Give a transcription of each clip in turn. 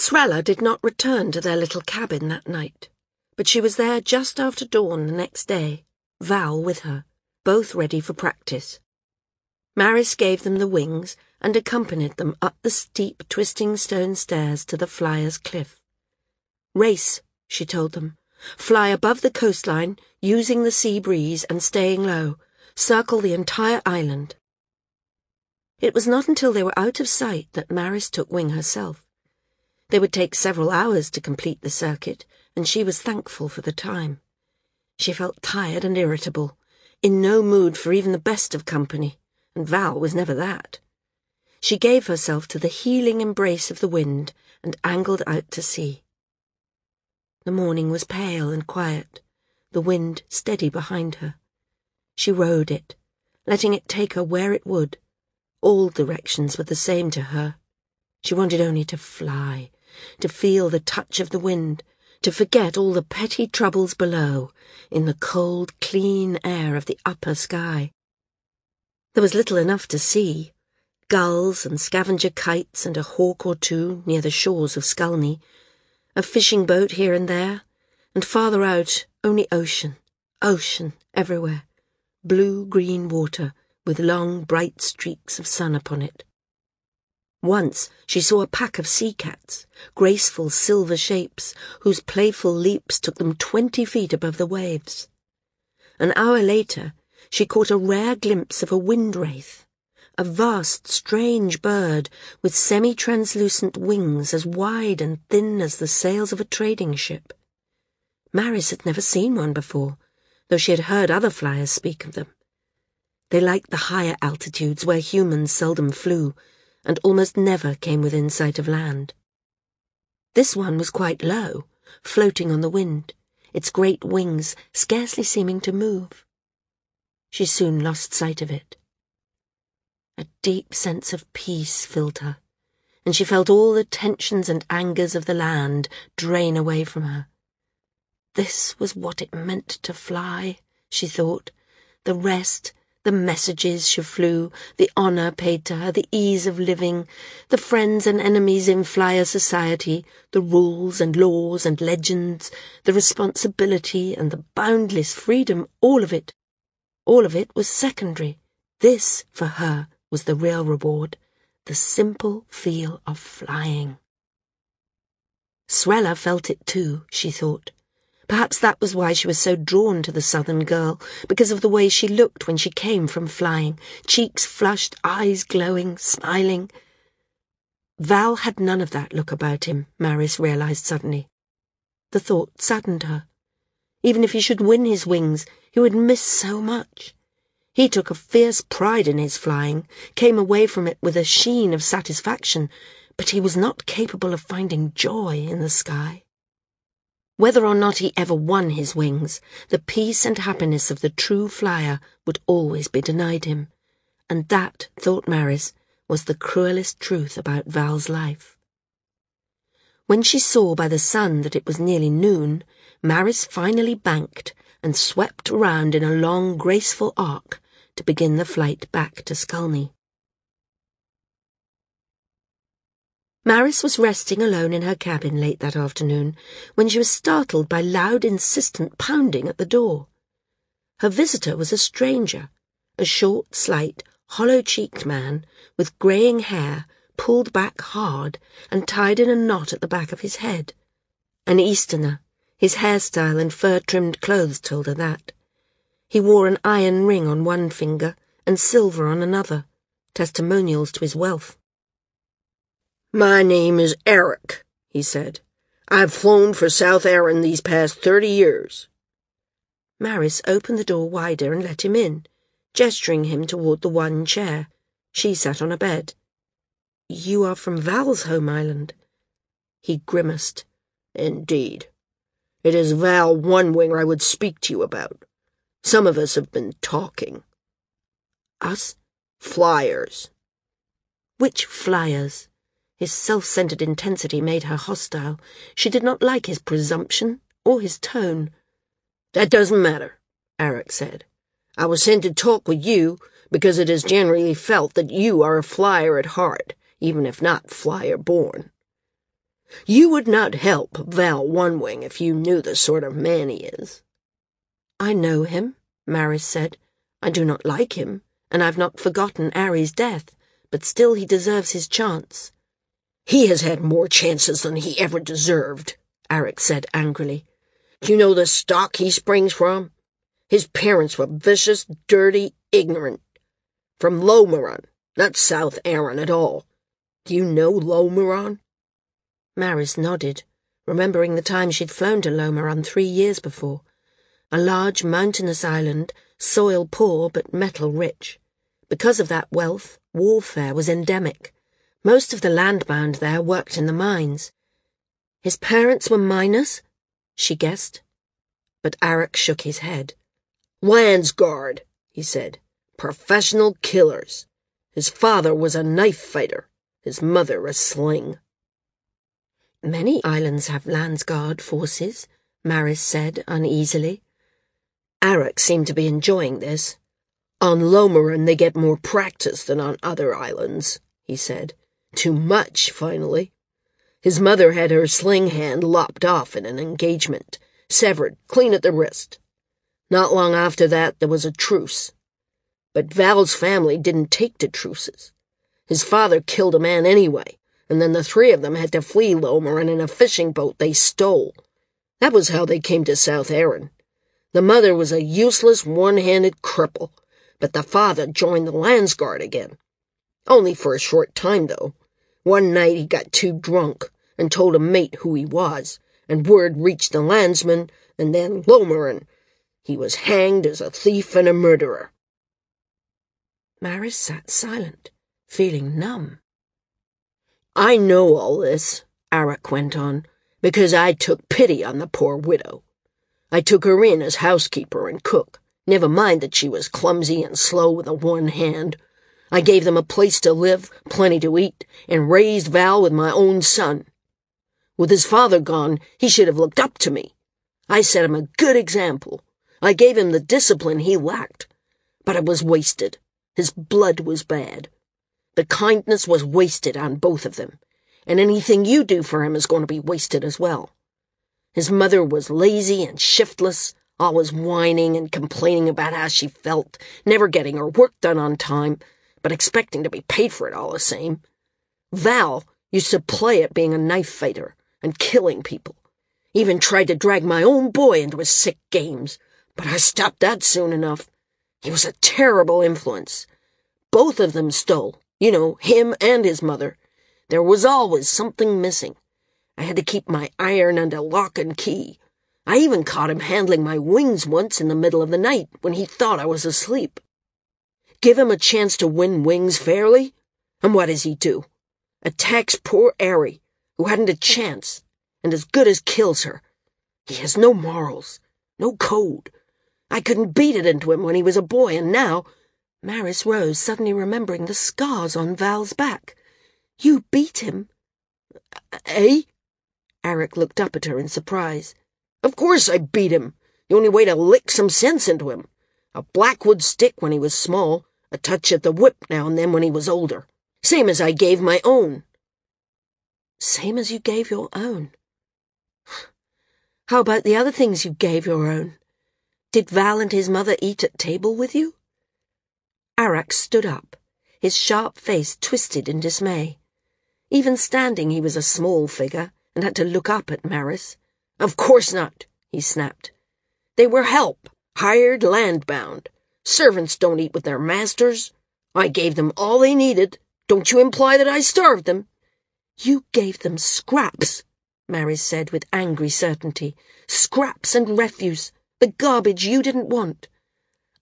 Srella did not return to their little cabin that night, but she was there just after dawn the next day, Val with her, both ready for practice. Maris gave them the wings and accompanied them up the steep, twisting stone stairs to the flyer's cliff. Race, she told them. Fly above the coastline, using the sea breeze and staying low. Circle the entire island. It was not until they were out of sight that Maris took wing herself. They would take several hours to complete the circuit, and she was thankful for the time. She felt tired and irritable, in no mood for even the best of company, and Val was never that. She gave herself to the healing embrace of the wind and angled out to sea. The morning was pale and quiet, the wind steady behind her. She rode it, letting it take her where it would. All directions were the same to her. She wanted only to fly, to feel the touch of the wind, to forget all the petty troubles below, in the cold, clean air of the upper sky. There was little enough to see. Gulls and scavenger kites and a hawk or two near the shores of Skulny, a fishing boat here and there, and farther out only ocean, ocean everywhere, blue-green water with long bright streaks of sun upon it. Once she saw a pack of sea cats, graceful silver shapes, whose playful leaps took them twenty feet above the waves. An hour later, she caught a rare glimpse of a wind wraith, a vast, strange bird with semi-translucent wings as wide and thin as the sails of a trading ship. Maris had never seen one before, though she had heard other flyers speak of them. They liked the higher altitudes where humans seldom flew, and almost never came within sight of land. This one was quite low, floating on the wind, its great wings scarcely seeming to move. She soon lost sight of it. A deep sense of peace filled her, and she felt all the tensions and angers of the land drain away from her. This was what it meant to fly, she thought, the rest, the messages she flew, the honour paid to her, the ease of living, the friends and enemies in flyer society, the rules and laws and legends, the responsibility and the boundless freedom, all of it. All of it was secondary. This, for her, was the real reward, the simple feel of flying. Srella felt it too, she thought. Perhaps that was why she was so drawn to the southern girl, because of the way she looked when she came from flying, cheeks flushed, eyes glowing, smiling. Val had none of that look about him, Maris realized suddenly. The thought saddened her. Even if he should win his wings, he would miss so much. He took a fierce pride in his flying, came away from it with a sheen of satisfaction, but he was not capable of finding joy in the sky. Whether or not he ever won his wings, the peace and happiness of the true flyer would always be denied him, and that, thought Maris, was the cruelest truth about Val's life. When she saw by the sun that it was nearly noon, Maris finally banked and swept round in a long, graceful arc to begin the flight back to Skulny. Maris was resting alone in her cabin late that afternoon when she was startled by loud, insistent pounding at the door. Her visitor was a stranger, a short, slight, hollow-cheeked man with greying hair pulled back hard and tied in a knot at the back of his head. An Easterner, his hairstyle and fur-trimmed clothes told her that. He wore an iron ring on one finger and silver on another, testimonials to his wealth. My name is Arak, he said. I've flown for South Arren these past thirty years. Maris opened the door wider and let him in, gesturing him toward the one chair. She sat on a bed. You are from Val's home island. He grimaced. Indeed. It is Val Onewinger I would speak to you about. Some of us have been talking. Us? Flyers. Which flyers? His self-centered intensity made her hostile. She did not like his presumption or his tone. That doesn't matter, Arak said. I was sent to talk with you because it is generally felt that you are a flyer at heart, even if not flyer-born. You would not help Val One Wing if you knew the sort of man he is. I know him, Maris said. I do not like him, and I've not forgotten Ari's death, but still he deserves his chance. He has had more chances than he ever deserved, Arak said angrily. Do you know the stock he springs from? His parents were vicious, dirty, ignorant. From Lomeron, not South Arren at all. Do you know Lomeron? Maris nodded, remembering the time she'd flown to Lomeron three years before. A large mountainous island, soil poor but metal rich. Because of that wealth, warfare was endemic. Most of the landbound there worked in the mines. His parents were miners? She guessed. But Arak shook his head. Landsguard, he said. Professional killers. His father was a knife fighter, his mother a sling. Many islands have Landsguard forces, Maris said uneasily. Arak seemed to be enjoying this. On Lomeron they get more practice than on other islands, he said. Too much, finally. His mother had her sling hand lopped off in an engagement, severed clean at the wrist. Not long after that, there was a truce. But Val's family didn't take to truces. His father killed a man anyway, and then the three of them had to flee Lomeron in a fishing boat they stole. That was how they came to South Arren. The mother was a useless, one-handed cripple, but the father joined the Landsguard again. Only for a short time, though. One night he got too drunk and told a mate who he was, and word reached the landsman and then Lomeron. He was hanged as a thief and a murderer. Maris sat silent, feeling numb. I know all this, Arak went on, because I took pity on the poor widow. I took her in as housekeeper and cook, never mind that she was clumsy and slow with a one hand. I gave them a place to live, plenty to eat, and raised Val with my own son. With his father gone, he should have looked up to me. I set him a good example. I gave him the discipline he lacked. But it was wasted. His blood was bad. The kindness was wasted on both of them, and anything you do for him is going to be wasted as well. His mother was lazy and shiftless, always whining and complaining about how she felt, never getting her work done on time, but expecting to be paid for it all the same. Val used to play at being a knife fighter and killing people. Even tried to drag my own boy into his sick games, but I stopped that soon enough. He was a terrible influence. Both of them stole, you know, him and his mother. There was always something missing. I had to keep my iron under lock and key. I even caught him handling my wings once in the middle of the night when he thought I was asleep. Give him a chance to win wings fairly? And what does he do? Attacks poor Ari, who hadn't a chance, and as good as kills her. He has no morals, no code. I couldn't beat it into him when he was a boy, and now... Maris rose, suddenly remembering the scars on Val's back. You beat him? Eh? Arak looked up at her in surprise. Of course I beat him. The only way to lick some sense into him. A blackwood stick when he was small, a touch of the whip now and then when he was older. Same as I gave my own. Same as you gave your own. How about the other things you gave your own? Did Val and his mother eat at table with you? Arak stood up, his sharp face twisted in dismay. Even standing, he was a small figure and had to look up at Maris. Of course not, he snapped. They were help, hired landbound. Servants don't eat with their masters. I gave them all they needed. Don't you imply that I starved them? You gave them scraps, Maris said with angry certainty. Scraps and refuse, the garbage you didn't want.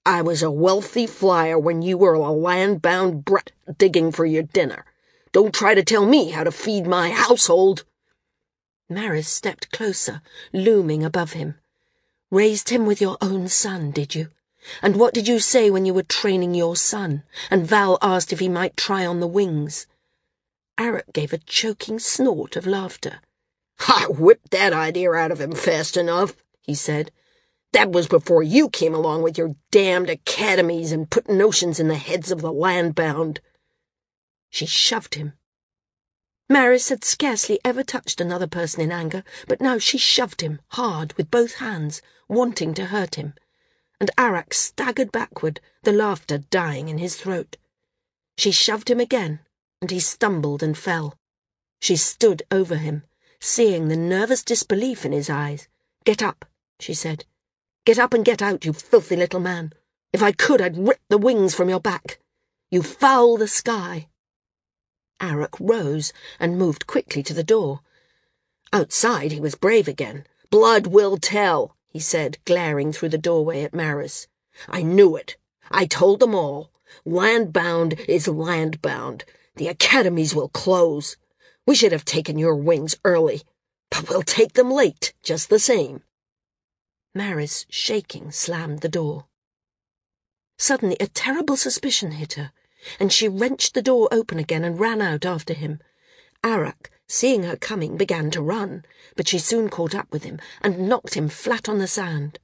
I was a wealthy flyer when you were a land-bound brat digging for your dinner. Don't try to tell me how to feed my household. Maris stepped closer, looming above him. Raised him with your own son, did you? And what did you say when you were training your son, and Val asked if he might try on the wings? Arak gave a choking snort of laughter. I whipped that idea out of him fast enough, he said. That was before you came along with your damned academies and put notions in the heads of the landbound. She shoved him. Maris had scarcely ever touched another person in anger, but now she shoved him hard with both hands, wanting to hurt him. And Arak staggered backward, the laughter dying in his throat. She shoved him again, and he stumbled and fell. She stood over him, seeing the nervous disbelief in his eyes. Get up, she said. Get up and get out, you filthy little man. If I could, I'd rip the wings from your back. You foul the sky. Arak rose and moved quickly to the door. Outside, he was brave again. Blood will tell, he said, glaring through the doorway at Maris. I knew it. I told them all. Land-bound is land-bound. The academies will close. We should have taken your wings early, but we'll take them late, just the same. Maris, shaking, slammed the door. Suddenly, a terrible suspicion hit her and she wrenched the door open again and ran out after him. Arak, seeing her coming, began to run, but she soon caught up with him and knocked him flat on the sand.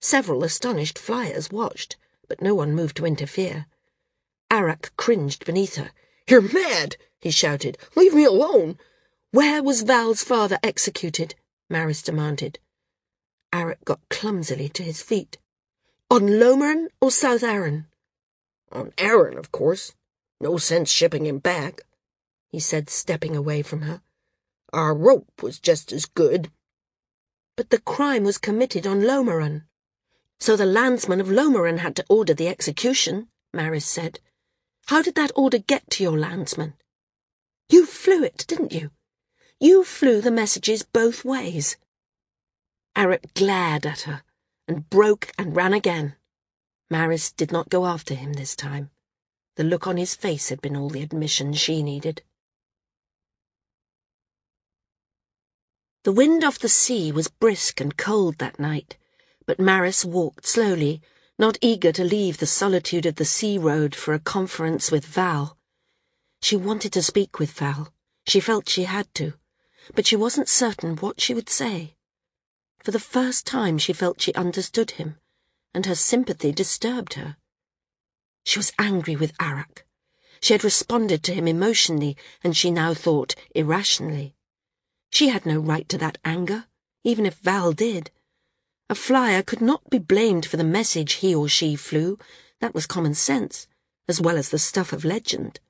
Several astonished flyers watched, but no one moved to interfere. Arak cringed beneath her. You're mad, he shouted. Leave me alone. Where was Val's father executed? Maris demanded. Arak got clumsily to his feet. On Lomarren or South Arren? On Arren, of course. No sense shipping him back, he said, stepping away from her. Our rope was just as good. But the crime was committed on Lomarren. So the landsman of Lomarren had to order the execution, Maris said. How did that order get to your landsman? You flew it, didn't you? You flew the messages both ways. Arak glared at her and broke and ran again. Maris did not go after him this time. The look on his face had been all the admission she needed. The wind off the sea was brisk and cold that night, but Maris walked slowly, not eager to leave the solitude of the sea road for a conference with Val. She wanted to speak with Val. She felt she had to, but she wasn't certain what she would say. For the first time she felt she understood him and her sympathy disturbed her. She was angry with Arak. She had responded to him emotionally, and she now thought irrationally. She had no right to that anger, even if Val did. A flyer could not be blamed for the message he or she flew. That was common sense, as well as the stuff of legend.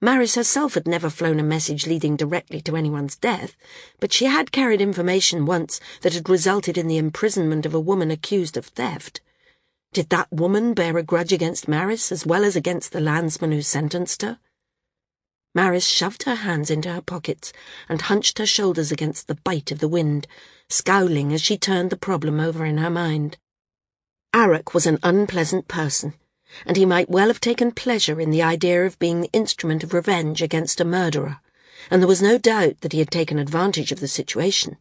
Maris herself had never flown a message leading directly to anyone's death, but she had carried information once that had resulted in the imprisonment of a woman accused of theft. Did that woman bear a grudge against Maris as well as against the landsman who sentenced her? Maris shoved her hands into her pockets and hunched her shoulders against the bite of the wind, scowling as she turned the problem over in her mind. Arak was an unpleasant person and he might well have taken pleasure in the idea of being the instrument of revenge against a murderer, and there was no doubt that he had taken advantage of the situation.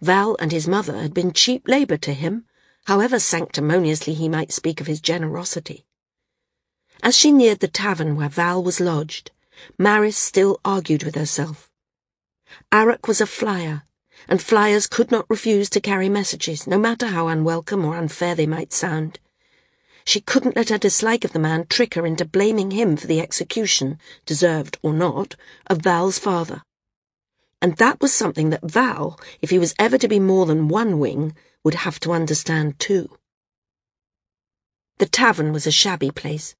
Val and his mother had been cheap labour to him, however sanctimoniously he might speak of his generosity. As she neared the tavern where Val was lodged, Maris still argued with herself. Arak was a flyer, and flyers could not refuse to carry messages, no matter how unwelcome or unfair they might sound. She couldn't let her dislike of the man trick her into blaming him for the execution, deserved or not, of Val's father. And that was something that Val, if he was ever to be more than one wing, would have to understand too. The tavern was a shabby place,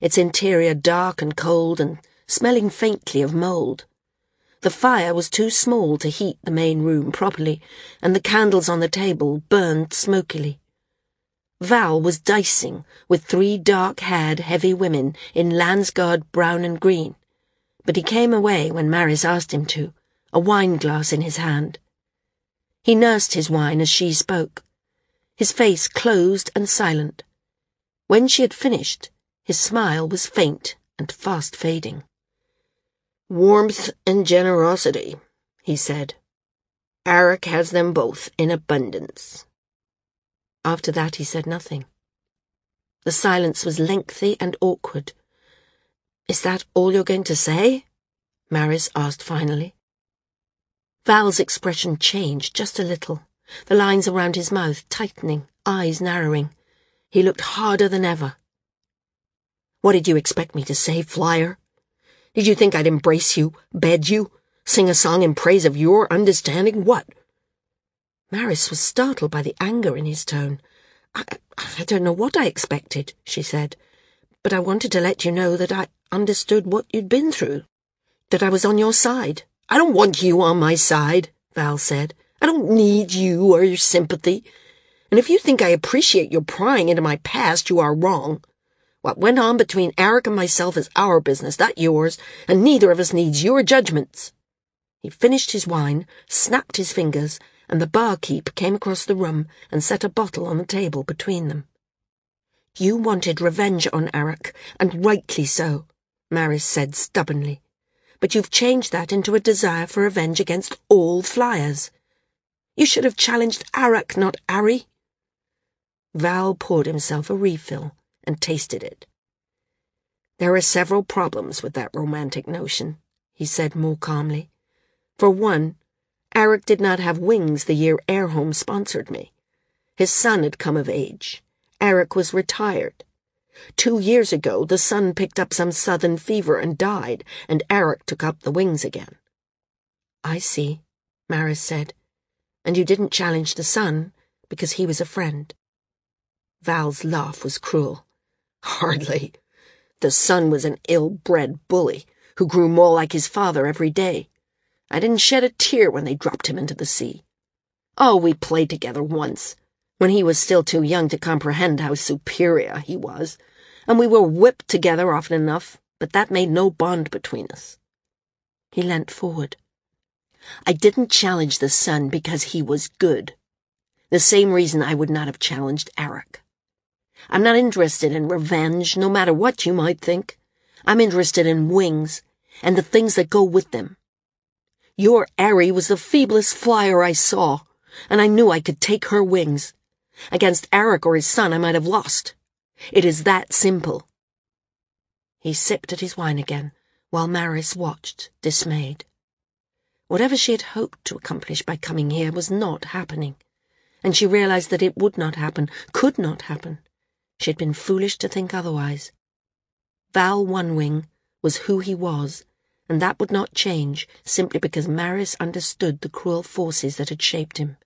its interior dark and cold and smelling faintly of mould. The fire was too small to heat the main room properly, and the candles on the table burned smokily. Val was dicing with three dark-haired, heavy women in Landsguard brown and green, but he came away when Maris asked him to, a wine glass in his hand. He nursed his wine as she spoke, his face closed and silent. When she had finished, his smile was faint and fast fading. Warmth and generosity, he said. Arak has them both in abundance. After that, he said nothing. The silence was lengthy and awkward. Is that all you're going to say? Maris asked finally. Val's expression changed just a little, the lines around his mouth tightening, eyes narrowing. He looked harder than ever. What did you expect me to say, Flyer? Did you think I'd embrace you, bed you, sing a song in praise of your understanding what? Maris was startled by the anger in his tone. I, I don't know what I expected, she said, but I wanted to let you know that I understood what you'd been through, that I was on your side. I don't want you on my side, Val said. I don't need you or your sympathy. And if you think I appreciate your prying into my past, you are wrong. What went on between Arak and myself is our business, not yours, and neither of us needs your judgments. He finished his wine, snapped his fingers, and the barkeep came across the room and set a bottle on the table between them. You wanted revenge on Arak, and rightly so, Maris said stubbornly. But you've changed that into a desire for revenge against all flyers. You should have challenged Arak, not Ari. Val poured himself a refill and tasted it. There are several problems with that romantic notion, he said more calmly. For one, Arak did not have wings the year Airhome sponsored me. His son had come of age. Arak was retired. Two years ago, the son picked up some southern fever and died, and Arak took up the wings again. I see, Maris said. And you didn't challenge the son because he was a friend. Val's laugh was cruel. Hardly. The son was an ill-bred bully who grew more like his father every day. I didn't shed a tear when they dropped him into the sea. Oh, we played together once, when he was still too young to comprehend how superior he was, and we were whipped together often enough, but that made no bond between us. He leant forward. I didn't challenge the son because he was good. The same reason I would not have challenged Arak. I'm not interested in revenge, no matter what you might think. I'm interested in wings, and the things that go with them. Your Ari was the feeblest flyer I saw, and I knew I could take her wings. Against Arak or his son I might have lost. It is that simple. He sipped at his wine again, while Maris watched, dismayed. Whatever she had hoped to accomplish by coming here was not happening, and she realized that it would not happen, could not happen. She had been foolish to think otherwise. Val One Wing was who he was, and that would not change simply because Maris understood the cruel forces that had shaped him.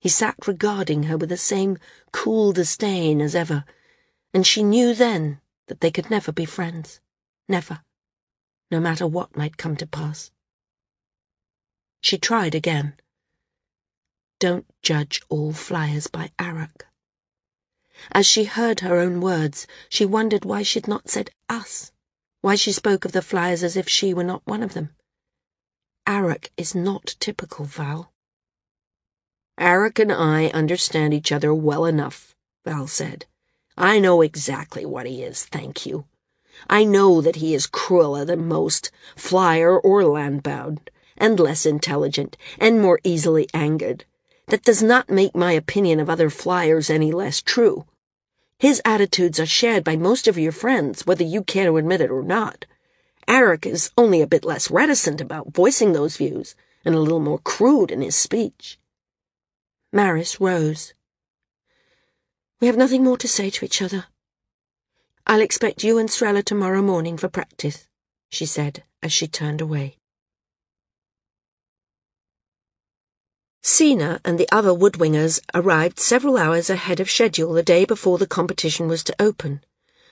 He sat regarding her with the same cool disdain as ever, and she knew then that they could never be friends. Never. No matter what might come to pass. She tried again. Don't judge all flyers by Arak. As she heard her own words, she wondered why she'd not said us why she spoke of the flyers as if she were not one of them. Arak is not typical, Val. Arak and I understand each other well enough, Val said. I know exactly what he is, thank you. I know that he is crueler than most, flyer or landbound, and less intelligent, and more easily angered. That does not make my opinion of other flyers any less true. His attitudes are shared by most of your friends, whether you care to admit it or not. Arak is only a bit less reticent about voicing those views, and a little more crude in his speech. Maris rose. We have nothing more to say to each other. I'll expect you and Srella tomorrow morning for practice, she said as she turned away. Sina and the other woodwingers arrived several hours ahead of schedule the day before the competition was to open,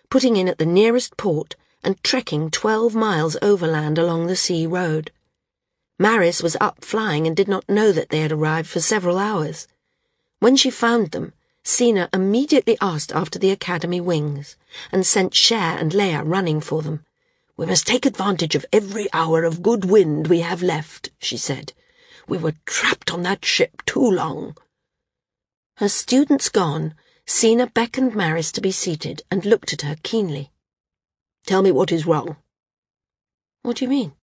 putting in at the nearest port and trekking twelve miles overland along the sea road. Maris was up flying and did not know that they had arrived for several hours. When she found them, Sina immediately asked after the Academy wings and sent Cher and Leia running for them. We must take advantage of every hour of good wind we have left, she said. We were trapped on that ship too long. Her students gone, Sina beckoned Maris to be seated and looked at her keenly. Tell me what is wrong. What do you mean?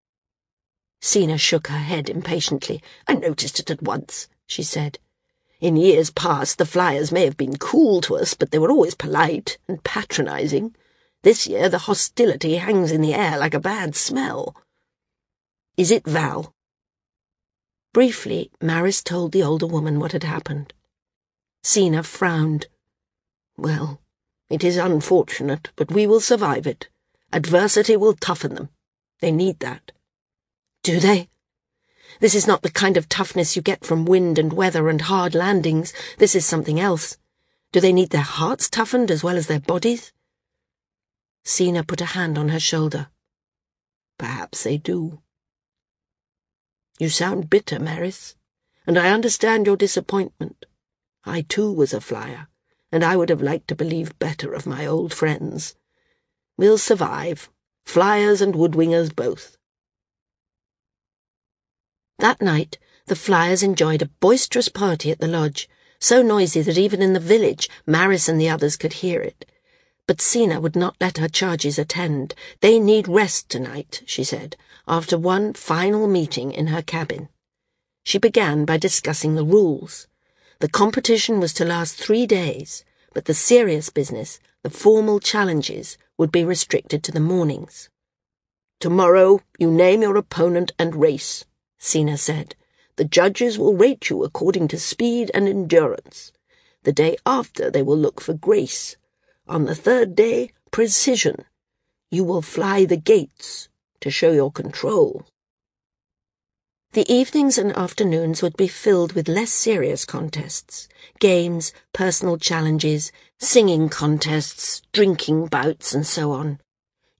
Sina shook her head impatiently. I noticed it at once, she said. In years past, the flyers may have been cool to us, but they were always polite and patronizing. This year, the hostility hangs in the air like a bad smell. Is it Val? Briefly, Maris told the older woman what had happened. Sina frowned. Well, it is unfortunate, but we will survive it. Adversity will toughen them. They need that. Do they? This is not the kind of toughness you get from wind and weather and hard landings. This is something else. Do they need their hearts toughened as well as their bodies? Sina put a hand on her shoulder. Perhaps they do. You sound bitter, Maris, and I understand your disappointment. I too was a flyer, and I would have liked to believe better of my old friends. We'll survive, flyers and woodwingers both. That night, the flyers enjoyed a boisterous party at the lodge, so noisy that even in the village, Maris and the others could hear it. But Sina would not let her charges attend. They need rest tonight, she said, after one final meeting in her cabin. She began by discussing the rules. The competition was to last three days, but the serious business, the formal challenges, would be restricted to the mornings. Tomorrow you name your opponent and race, Sina said. The judges will rate you according to speed and endurance. The day after, they will look for grace. On the third day, precision. You will fly the gates to show your control. The evenings and afternoons would be filled with less serious contests games, personal challenges, singing contests, drinking bouts, and so on.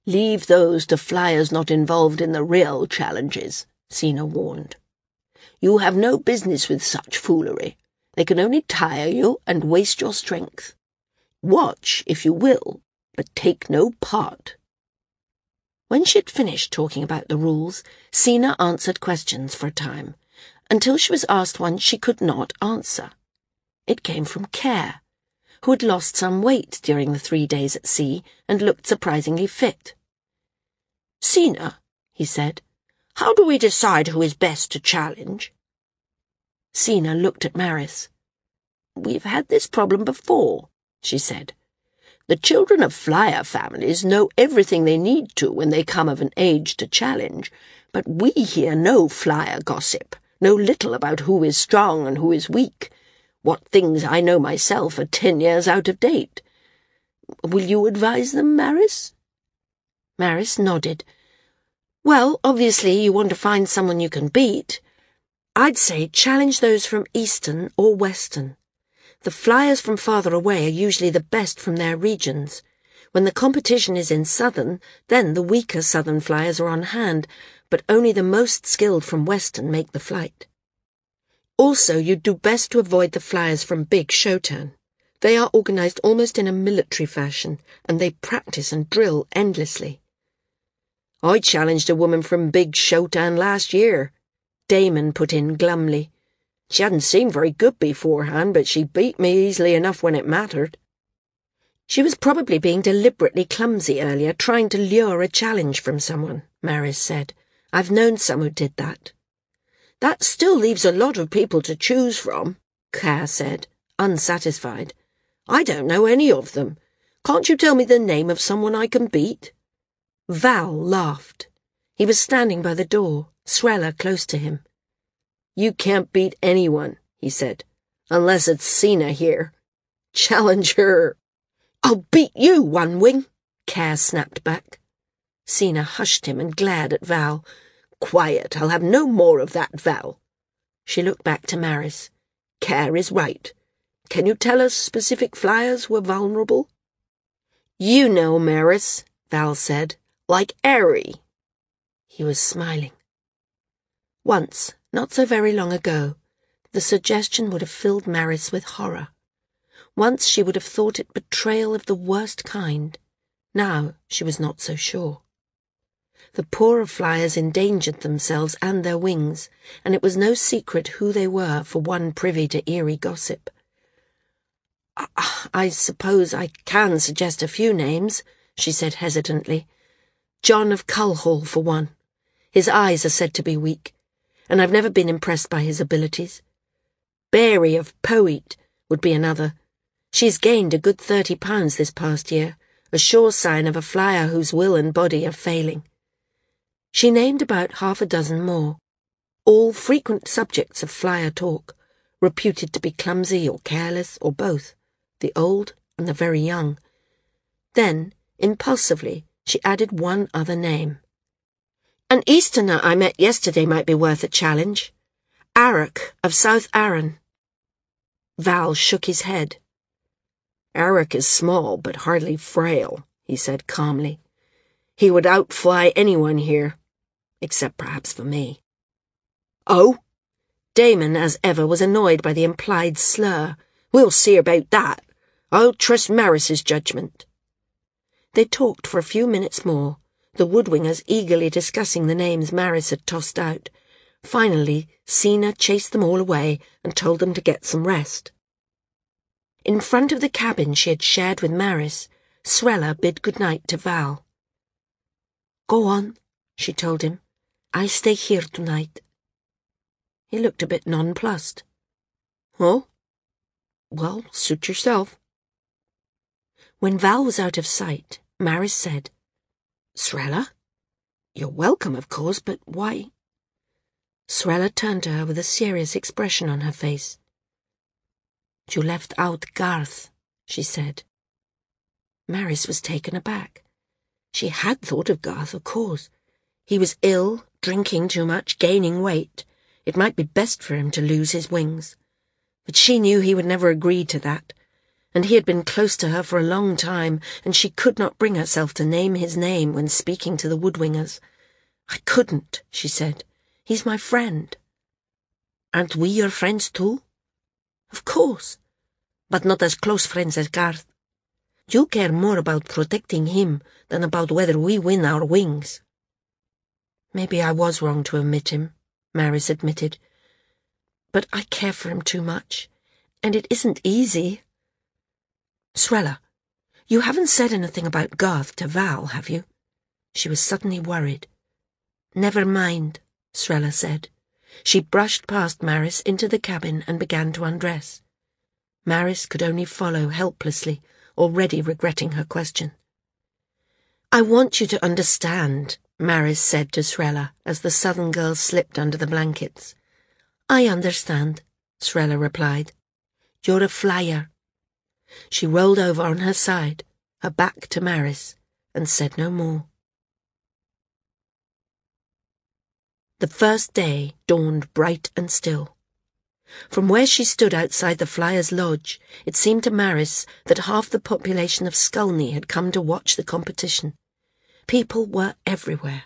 Leave those to flyers not involved in the real challenges, Sina warned. You have no business with such foolery. They can only tire you and waste your strength. Watch, if you will, but take no part. When she had finished talking about the rules, Sina answered questions for a time, until she was asked one she could not answer. It came from Kerr, who had lost some weight during the three days at sea and looked surprisingly fit. Sina, he said, how do we decide who is best to challenge? Sina looked at Maris. We've had this problem before, she said. The children of flyer families know everything they need to when they come of an age to challenge, but we hear no flyer gossip, know little about who is strong and who is weak. What things I know myself are ten years out of date. Will you advise them, Maris? Maris nodded. Well, obviously you want to find someone you can beat. I'd say challenge those from Eastern or Western. The flyers from farther away are usually the best from their regions. When the competition is in Southern, then the weaker Southern flyers are on hand, but only the most skilled from Western make the flight. Also, you'd do best to avoid the flyers from Big Shotan. They are organized almost in a military fashion, and they practice and drill endlessly. I challenged a woman from Big Shotan last year, Damon put in glumly. She hadn't seemed very good beforehand, but she beat me easily enough when it mattered. She was probably being deliberately clumsy earlier, trying to lure a challenge from someone, Maris said. I've known some who did that. That still leaves a lot of people to choose from, Kerr said, unsatisfied. I don't know any of them. Can't you tell me the name of someone I can beat? Val laughed. He was standing by the door, Srella close to him. You can't beat anyone, he said, unless it's Sina here. Challenge her. I'll beat you, One Wing, Kerr snapped back. Sina hushed him and glared at Val. Quiet, I'll have no more of that, Val. She looked back to Maris. Kerr is right. Can you tell us specific flyers were vulnerable? You know, Maris, Val said, like Ari. He was smiling. Once, not so very long ago, the suggestion would have filled Maris with horror. Once she would have thought it betrayal of the worst kind. Now she was not so sure. The poorer flyers endangered themselves and their wings, and it was no secret who they were for one privy to Eyrie gossip. I, I suppose I can suggest a few names, she said hesitantly. John of Culhall, for one. His eyes are said to be weak, and I've never been impressed by his abilities. Barry of Poet would be another. She's gained a good thirty pounds this past year, a sure sign of a flyer whose will and body are failing. She named about half a dozen more, all frequent subjects of flyer talk, reputed to be clumsy or careless or both, the old and the very young. Then, impulsively, she added one other name. An Easterner I met yesterday might be worth a challenge. Arak of South Arren. Val shook his head. Arak is small, but hardly frail, he said calmly. He would outfly anyone here, except perhaps for me. Oh? Damon, as ever, was annoyed by the implied slur. We'll see about that. I'll trust Maris's judgment. They talked for a few minutes more, the woodwingers eagerly discussing the names Maris had tossed out. Finally, Sina chased them all away and told them to get some rest. In front of the cabin she had shared with Maris, Srella bid good night to Val. Go on, she told him. I'll stay here tonight. He looked a bit nonplussed. Oh? Well, suit yourself. When Val was out of sight, Maris said, Srella? You're welcome, of course, but why? Srella turned to her with a serious expression on her face. You left out Garth, she said. Maris was taken aback. She had thought of Garth, of course. He was ill, drinking too much, gaining weight. It might be best for him to lose his wings. But she knew he would never agree to that and he had been close to her for a long time, and she could not bring herself to name his name when speaking to the woodwingers. I couldn't, she said. He's my friend. Aren't we your friends too? Of course, but not as close friends as Garth. You care more about protecting him than about whether we win our wings. Maybe I was wrong to omit him, Maris admitted. But I care for him too much, and it isn't easy. Srella, you haven't said anything about Garth to Val, have you? She was suddenly worried. Never mind, Srella said. She brushed past Maris into the cabin and began to undress. Maris could only follow helplessly, already regretting her question. I want you to understand, Maris said to Srella as the southern girl slipped under the blankets. I understand, Srella replied. You're a flyer. She rolled over on her side, her back to Maris, and said no more. The first day dawned bright and still. From where she stood outside the Flyers' Lodge, it seemed to Maris that half the population of Skulny had come to watch the competition. People were everywhere,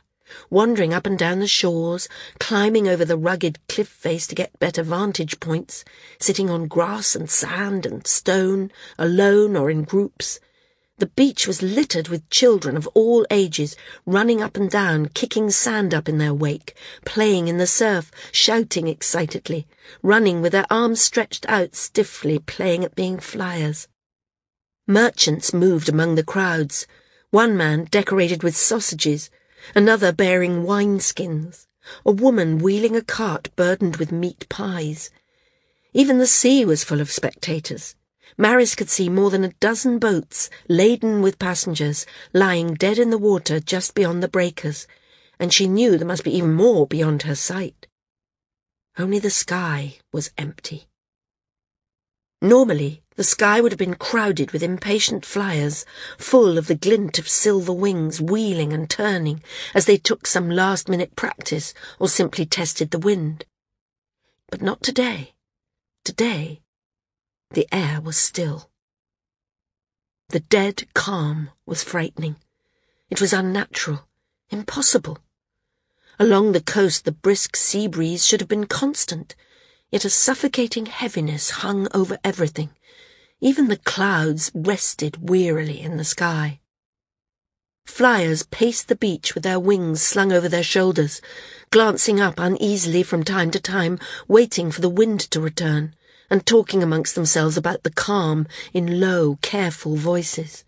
wandering up and down the shores, climbing over the rugged cliff face to get better vantage points, sitting on grass and sand and stone, alone or in groups. The beach was littered with children of all ages, running up and down, kicking sand up in their wake, playing in the surf, shouting excitedly, running with their arms stretched out stiffly, playing at being flyers. Merchants moved among the crowds, one man decorated with sausages, another bearing wineskins, a woman wheeling a cart burdened with meat pies. Even the sea was full of spectators. Maris could see more than a dozen boats laden with passengers lying dead in the water just beyond the breakers, and she knew there must be even more beyond her sight. Only the sky was empty. Normally, the sky would have been crowded with impatient flyers, full of the glint of silver wings wheeling and turning as they took some last minute practice or simply tested the wind. But not today. Today, the air was still. The dead calm was frightening. It was unnatural, impossible. Along the coast, the brisk sea breeze should have been constant yet a suffocating heaviness hung over everything. Even the clouds rested wearily in the sky. Flyers paced the beach with their wings slung over their shoulders, glancing up uneasily from time to time, waiting for the wind to return, and talking amongst themselves about the calm in low, careful voices.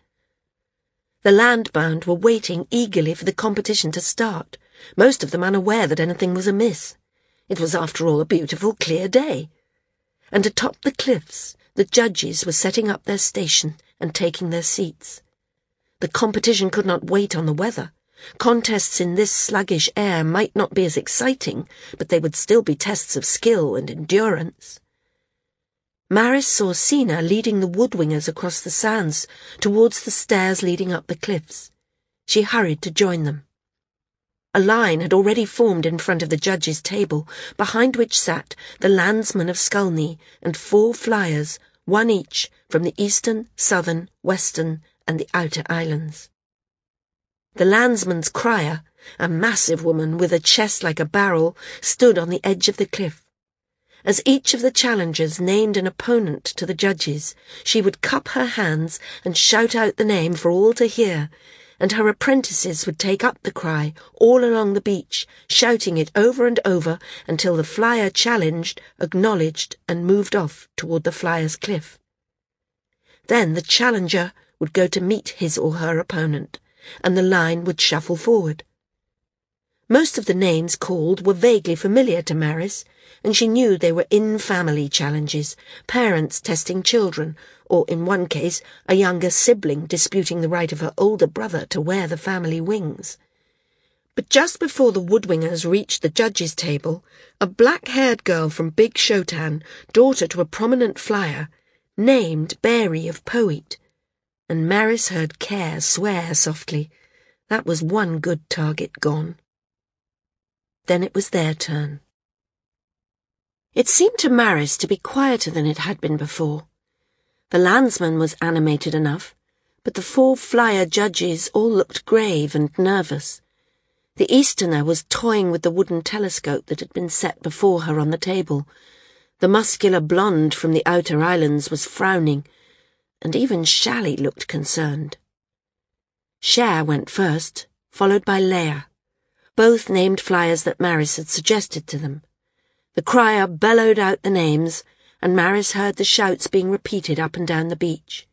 The landbound were waiting eagerly for the competition to start, most of them unaware that anything was amiss. It was, after all, a beautiful, clear day. And atop the cliffs, the judges were setting up their station and taking their seats. The competition could not wait on the weather. Contests in this sluggish air might not be as exciting, but they would still be tests of skill and endurance. Maris saw Sina leading the woodwingers across the sands towards the stairs leading up the cliffs. She hurried to join them. A line had already formed in front of the judge's table, behind which sat the landsman of Skulny and four flyers, one each from the eastern, southern, western, and the outer islands. The landsman's crier, a massive woman with a chest like a barrel, stood on the edge of the cliff. As each of the challengers named an opponent to the judges, she would cup her hands and shout out the name for all to hear, and her apprentices would take up the cry all along the beach, shouting it over and over until the flyer challenged, acknowledged, and moved off toward the flyer's cliff. Then the challenger would go to meet his or her opponent, and the line would shuffle forward. Most of the names called were vaguely familiar to Maris, and she knew they were in-family challenges, parents testing children, or in one case, a younger sibling disputing the right of her older brother to wear the family wings. But just before the woodwingers reached the judges' table, a black-haired girl from Big Shotan, daughter to a prominent flyer, named Barry of Poet, and Maris heard Kerr swear softly. That was one good target gone. Then it was their turn. It seemed to Maris to be quieter than it had been before. The landsman was animated enough, but the four flyer judges all looked grave and nervous. The Easterner was toying with the wooden telescope that had been set before her on the table. The muscular blonde from the outer islands was frowning, and even Shally looked concerned. Cher went first, followed by Leia both named flyers that Maris had suggested to them. The crier bellowed out the names, and Maris heard the shouts being repeated up and down the beach.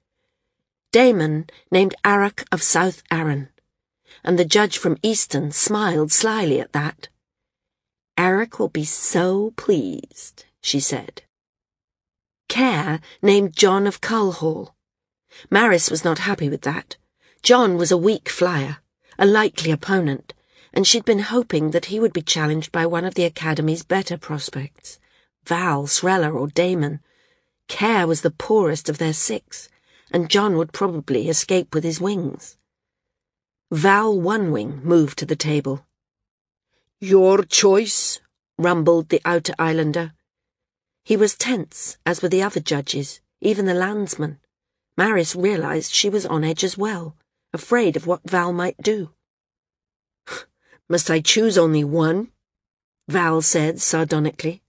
Damon named Arak of South Arren, and the judge from Easton smiled slyly at that. Arak will be so pleased, she said. Kerr named John of Culhall. Maris was not happy with that. John was a weak flyer, a likely opponent, and she'd been hoping that he would be challenged by one of the Academy's better prospects. Val, Srella, or Damon. Kerr was the poorest of their six, and John would probably escape with his wings. Val One Wing moved to the table. Your choice, rumbled the outer islander. He was tense, as were the other judges, even the landsman. Maris realized she was on edge as well, afraid of what Val might do. Must I choose only one? Val said sardonically.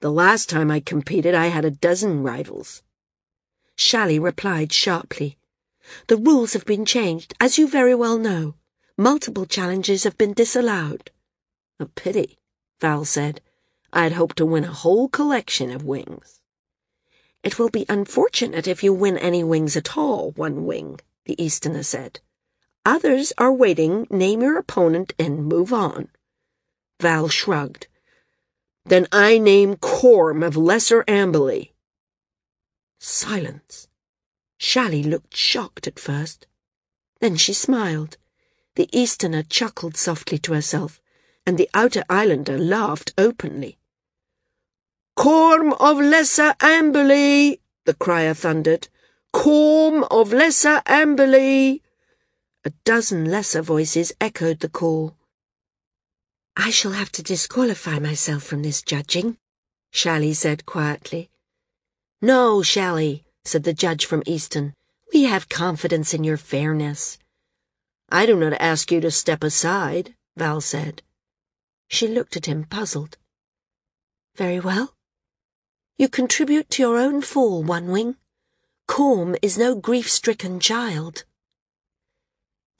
The last time I competed, I had a dozen rivals. Shally replied sharply. The rules have been changed, as you very well know. Multiple challenges have been disallowed. A pity, Val said. I had hoped to win a whole collection of wings. It will be unfortunate if you win any wings at all, One Wing, the Easterner said. Others are waiting. Name your opponent and move on. Val shrugged. Then I name Corm of Lesser Amberley. Silence. Shally looked shocked at first. Then she smiled. The Easterner chuckled softly to herself, and the outer islander laughed openly. Corm of Lesser Amberley, the crier thundered. Corm of Lesser Amberley. A dozen lesser voices echoed the call. I shall have to disqualify myself from this judging, Shally said quietly. No, Shally, said the judge from Easton. We have confidence in your fairness. I do not ask you to step aside, Val said. She looked at him, puzzled. Very well. You contribute to your own fall, One Wing. Corm is no grief-stricken child.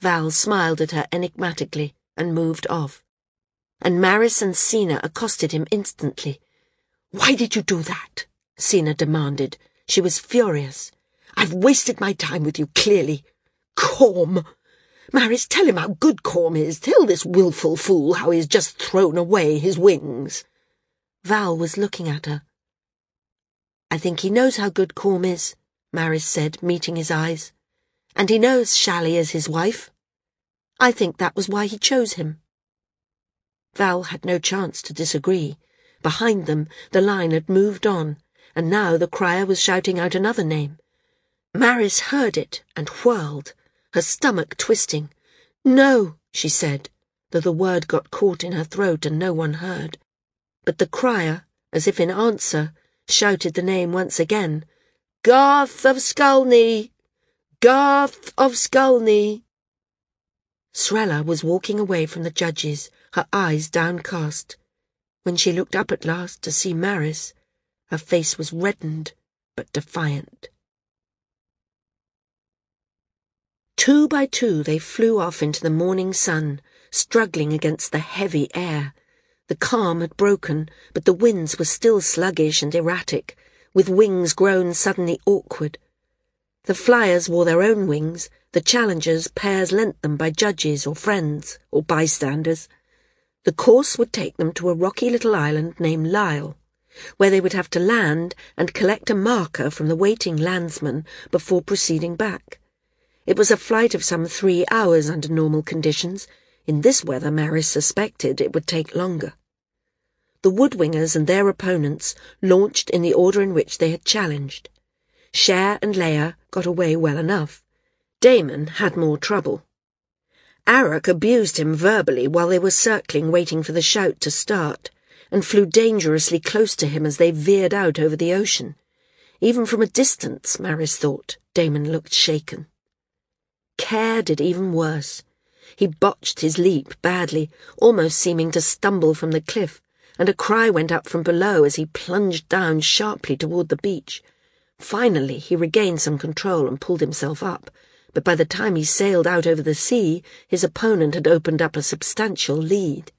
Val smiled at her enigmatically and moved off. And Maris and Sina accosted him instantly. Why did you do that? Sina demanded. She was furious. I've wasted my time with you, clearly. Corm! Maris, tell him how good Corm is. Tell this wilful fool how he's just thrown away his wings. Val was looking at her. I think he knows how good Corm is, Maris said, meeting his eyes and he knows Shally is his wife. I think that was why he chose him. Val had no chance to disagree. Behind them, the line had moved on, and now the crier was shouting out another name. Maris heard it and whirled, her stomach twisting. No, she said, though the word got caught in her throat and no one heard. But the crier, as if in answer, shouted the name once again. Garth of Skulny! Garth of Skulny! Srella was walking away from the judges, her eyes downcast. When she looked up at last to see Maris, her face was reddened but defiant. Two by two they flew off into the morning sun, struggling against the heavy air. The calm had broken, but the winds were still sluggish and erratic, with wings grown suddenly awkward. The flyers wore their own wings, the challengers pairs lent them by judges or friends or bystanders. The course would take them to a rocky little island named Lyle, where they would have to land and collect a marker from the waiting landsman before proceeding back. It was a flight of some three hours under normal conditions. In this weather, Maris suspected it would take longer. The Woodwingers and their opponents launched in the order in which they had challenged. Cher and Leia got away well enough. Damon had more trouble. Arak abused him verbally while they were circling waiting for the shout to start, and flew dangerously close to him as they veered out over the ocean. Even from a distance, Maris thought, Damon looked shaken. Kerr did even worse. He botched his leap badly, almost seeming to stumble from the cliff, and a cry went up from below as he plunged down sharply toward the beach. Finally, he regained some control and pulled himself up, but by the time he sailed out over the sea, his opponent had opened up a substantial lead.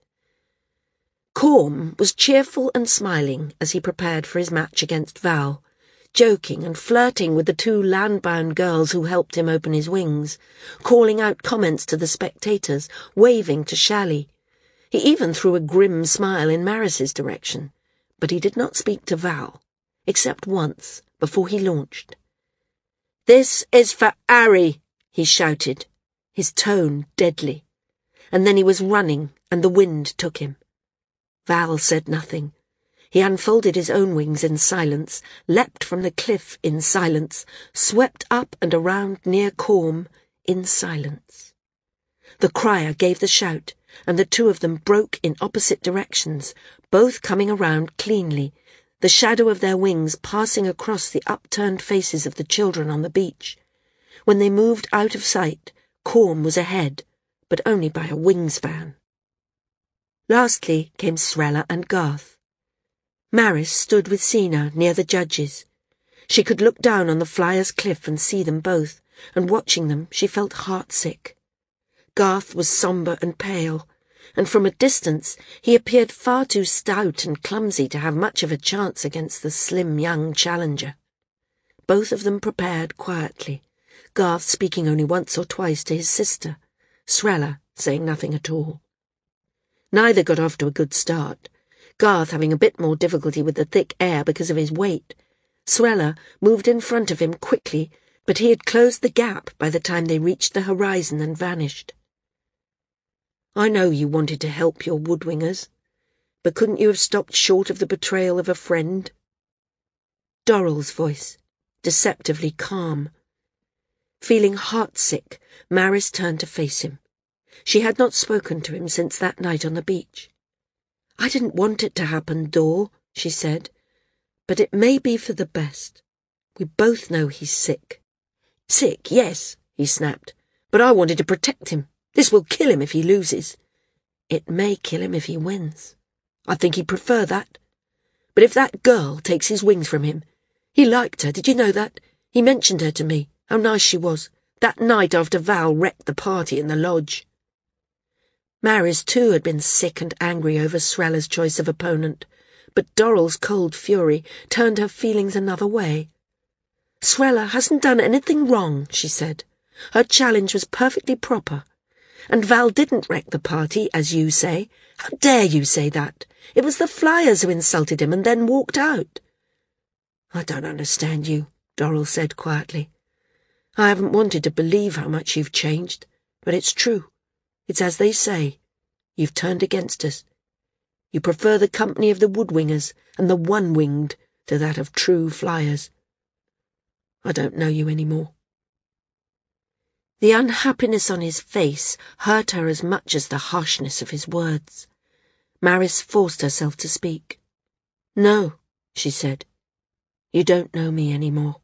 Corm was cheerful and smiling as he prepared for his match against Val, joking and flirting with the two landbound girls who helped him open his wings, calling out comments to the spectators, waving to Shally. He even threw a grim smile in Maris's direction, but he did not speak to Val, except once, before he launched. This is for Harry, he shouted, his tone deadly. And then he was running, and the wind took him. Val said nothing. He unfolded his own wings in silence, leapt from the cliff in silence, swept up and around near Corm in silence. The crier gave the shout, and the two of them broke in opposite directions, both coming around cleanly, the shadow of their wings passing across the upturned faces of the children on the beach. When they moved out of sight, Corm was ahead, but only by a wingspan. Lastly came Srella and Garth. Maris stood with Sina near the judges. She could look down on the flyer's cliff and see them both, and watching them she felt heartsick. Garth was sombre and pale, and from a distance he appeared far too stout and clumsy to have much of a chance against the slim young challenger. Both of them prepared quietly, Garth speaking only once or twice to his sister, Srella saying nothing at all. Neither got off to a good start, Garth having a bit more difficulty with the thick air because of his weight. Srella moved in front of him quickly, but he had closed the gap by the time they reached the horizon and vanished. I know you wanted to help your woodwingers, but couldn't you have stopped short of the betrayal of a friend? Dorrel's voice, deceptively calm. Feeling heartsick, Maris turned to face him. She had not spoken to him since that night on the beach. I didn't want it to happen, Dor, she said, but it may be for the best. We both know he's sick. Sick, yes, he snapped, but I wanted to protect him. This will kill him if he loses. It may kill him if he wins. I think he'd prefer that. But if that girl takes his wings from him, he liked her, did you know that? He mentioned her to me, how nice she was, that night after Val wrecked the party in the lodge. Maris, too, had been sick and angry over Srella's choice of opponent, but Dorrel's cold fury turned her feelings another way. Srella hasn't done anything wrong, she said. Her challenge was perfectly proper. And Val didn't wreck the party, as you say. How dare you say that? It was the flyers who insulted him and then walked out. I don't understand you, Dorrel said quietly. I haven't wanted to believe how much you've changed, but it's true. It's as they say. You've turned against us. You prefer the company of the woodwingers and the one-winged to that of true flyers. I don't know you any more. The unhappiness on his face hurt her as much as the harshness of his words. Maris forced herself to speak. No, she said. You don't know me any more.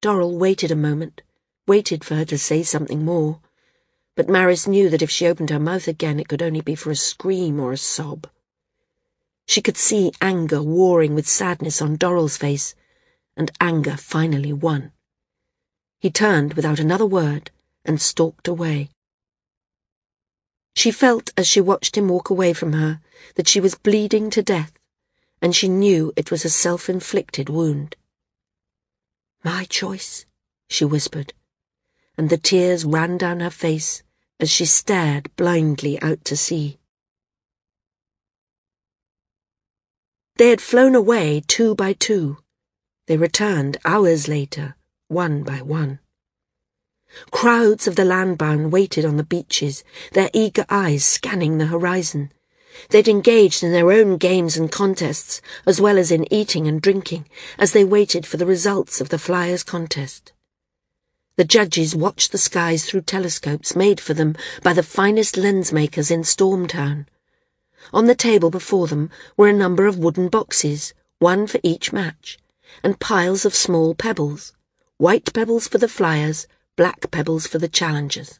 Dorrel waited a moment, waited for her to say something more, but Maris knew that if she opened her mouth again it could only be for a scream or a sob. She could see anger warring with sadness on Dorrel's face, and anger finally won. He turned without another word and stalked away. She felt as she watched him walk away from her that she was bleeding to death, and she knew it was a self-inflicted wound. My choice, she whispered, and the tears ran down her face as she stared blindly out to sea. They had flown away two by two. They returned hours later, one by one. Crowds of the landbound waited on the beaches, their eager eyes scanning the horizon. They'd engaged in their own games and contests, as well as in eating and drinking, as they waited for the results of the Flyers' contest. The judges watched the skies through telescopes made for them by the finest lens makers in Stormtown. On the table before them were a number of wooden boxes, one for each match, and piles of small pebbles, white pebbles for the flyers, black pebbles for the challengers.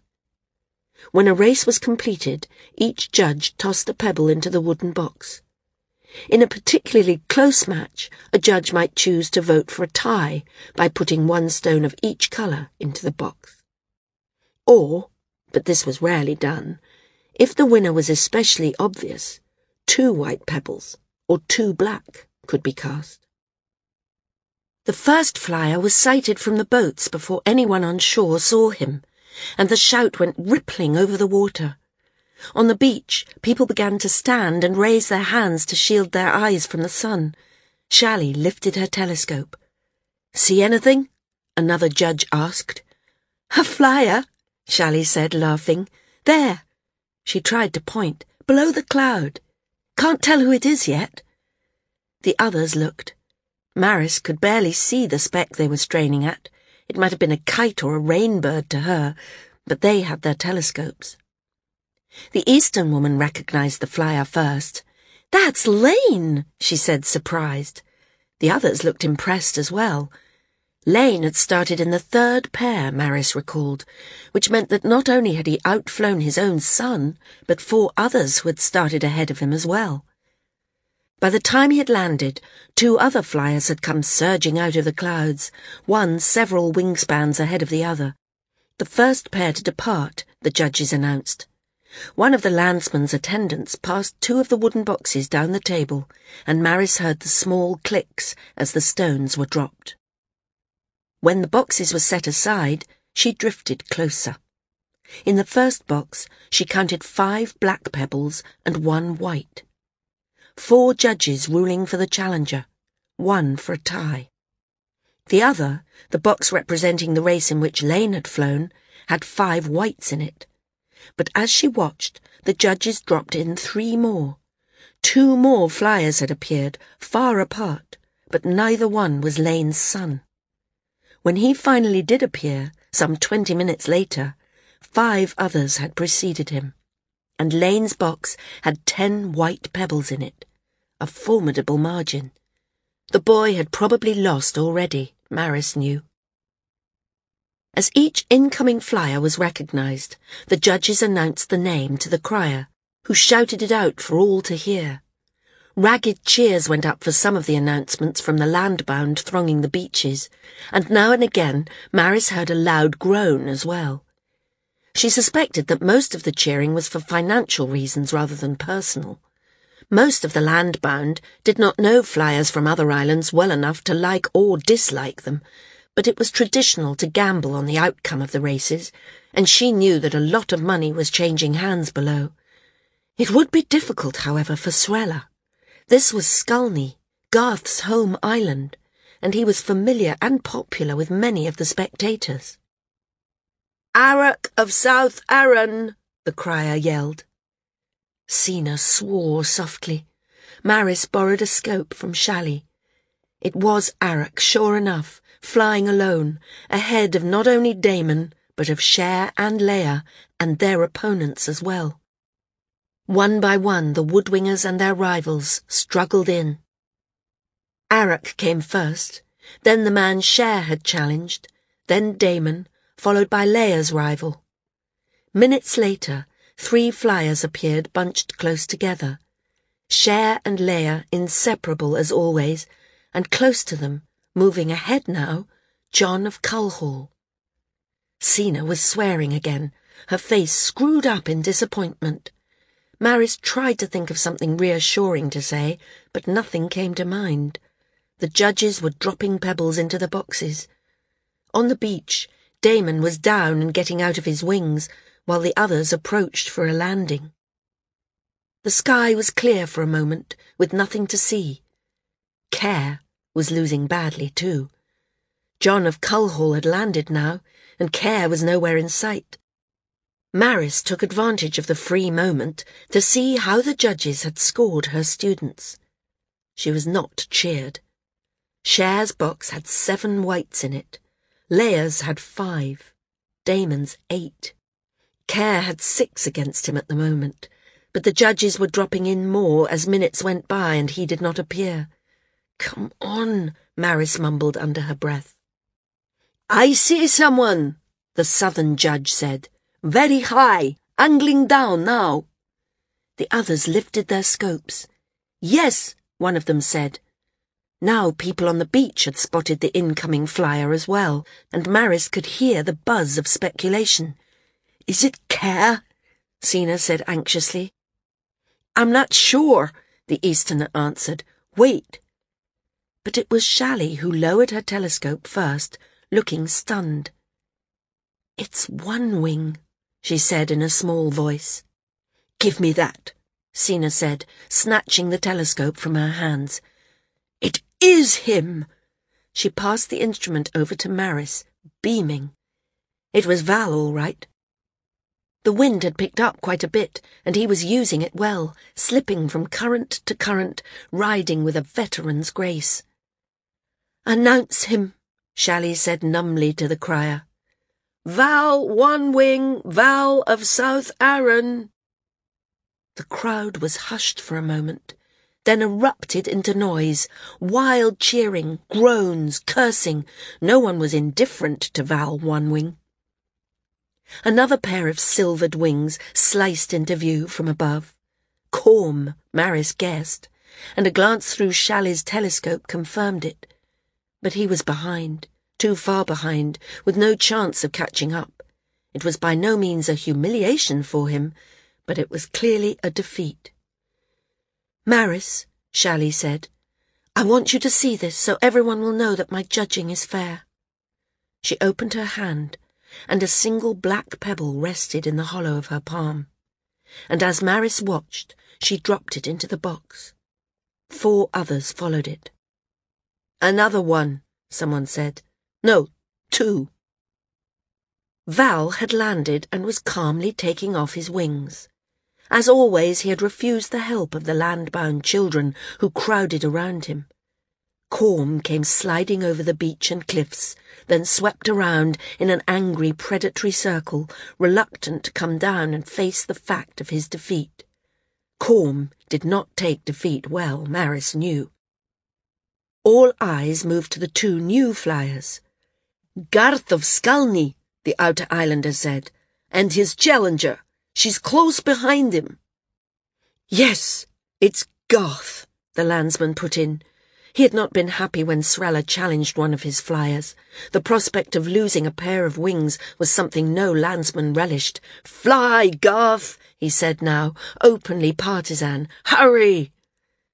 When a race was completed, each judge tossed a pebble into the wooden box. In a particularly close match, a judge might choose to vote for a tie by putting one stone of each colour into the box. Or, but this was rarely done, if the winner was especially obvious, two white pebbles or two black could be cast. The first flyer was sighted from the boats before anyone on shore saw him, and the shout went rippling over the water. On the beach, people began to stand and raise their hands to shield their eyes from the sun. Shally lifted her telescope. See anything? Another judge asked. A flyer, Shally said, laughing. There. She tried to point. Below the cloud. Can't tell who it is yet. The others looked. Maris could barely see the speck they were straining at. It might have been a kite or a rainbird to her, but they had their telescopes. The Eastern woman recognized the flyer first. That's Lane, she said, surprised. The others looked impressed as well. Lane had started in the third pair, Maris recalled, which meant that not only had he outflown his own son, but four others who had started ahead of him as well. By the time he had landed, two other flyers had come surging out of the clouds, one several wingspans ahead of the other. The first pair to depart, the judges announced. One of the landsman's attendants passed two of the wooden boxes down the table, and Maris heard the small clicks as the stones were dropped. When the boxes were set aside, she drifted closer. In the first box, she counted five black pebbles and one white four judges ruling for the challenger, one for a tie. The other, the box representing the race in which Lane had flown, had five whites in it. But as she watched, the judges dropped in three more. Two more flyers had appeared, far apart, but neither one was Lane's son. When he finally did appear, some twenty minutes later, five others had preceded him and Lane's box had ten white pebbles in it, a formidable margin. The boy had probably lost already, Maris knew. As each incoming flyer was recognized, the judges announced the name to the crier, who shouted it out for all to hear. Ragged cheers went up for some of the announcements from the landbound thronging the beaches, and now and again Maris heard a loud groan as well. She suspected that most of the cheering was for financial reasons rather than personal. Most of the landbound did not know flyers from other islands well enough to like or dislike them, but it was traditional to gamble on the outcome of the races, and she knew that a lot of money was changing hands below. It would be difficult, however, for Srella. This was Skulny, Garth's home island, and he was familiar and popular with many of the spectators. Arak of South Arren, the crier yelled. Sina swore softly. Maris borrowed a scope from Shally. It was Arak, sure enough, flying alone, ahead of not only Damon, but of Cher and Leia and their opponents as well. One by one, the Woodwingers and their rivals struggled in. Arak came first, then the man Cher had challenged, then Damon, followed by Leia's rival. Minutes later, three flyers appeared bunched close together. Cher and Leia inseparable as always, and close to them, moving ahead now, John of Culhall. Sina was swearing again, her face screwed up in disappointment. Maris tried to think of something reassuring to say, but nothing came to mind. The judges were dropping pebbles into the boxes. On the beach, Damon was down and getting out of his wings, while the others approached for a landing. The sky was clear for a moment, with nothing to see. Kerr was losing badly, too. John of Culhall had landed now, and Kerr was nowhere in sight. Maris took advantage of the free moment to see how the judges had scored her students. She was not cheered. Cher's box had seven whites in it. Leia's had five. Damon's eight. Kerr had six against him at the moment, but the judges were dropping in more as minutes went by and he did not appear. Come on, Maris mumbled under her breath. I see someone, the southern judge said. Very high, angling down now. The others lifted their scopes. Yes, one of them said. Now people on the beach had spotted the incoming flyer as well, and Maris could hear the buzz of speculation. Is it Kerr? Sina said anxiously. I'm not sure, the Easterner answered. Wait. But it was Shally who lowered her telescope first, looking stunned. It's one wing, she said in a small voice. Give me that, Sina said, snatching the telescope from her hands. It is him! She passed the instrument over to Maris, beaming. It was Val, all right. The wind had picked up quite a bit, and he was using it well, slipping from current to current, riding with a veteran's grace. Announce him, Shally said numbly to the crier. Val One Wing, Val of South Arren. The crowd was hushed for a moment then erupted into noise, wild cheering, groans, cursing. No one was indifferent to Val One Wing. Another pair of silvered wings sliced into view from above. Corm, Maris guessed, and a glance through Shally's telescope confirmed it. But he was behind, too far behind, with no chance of catching up. It was by no means a humiliation for him, but it was clearly a defeat. Maris, Shally said, I want you to see this so everyone will know that my judging is fair. She opened her hand, and a single black pebble rested in the hollow of her palm. And as Maris watched, she dropped it into the box. Four others followed it. Another one, someone said. No, two. Val had landed and was calmly taking off his wings. As always, he had refused the help of the land-bound children who crowded around him. Corm came sliding over the beach and cliffs, then swept around in an angry predatory circle, reluctant to come down and face the fact of his defeat. Corm did not take defeat well, Maris knew. All eyes moved to the two new flyers. Garth of Skulny, the Outer Islander said, and his challenger. She's close behind him. Yes, it's Garth, the landsman put in. He had not been happy when Srella challenged one of his flyers. The prospect of losing a pair of wings was something no landsman relished. Fly, Garth, he said now, openly partisan. Hurry!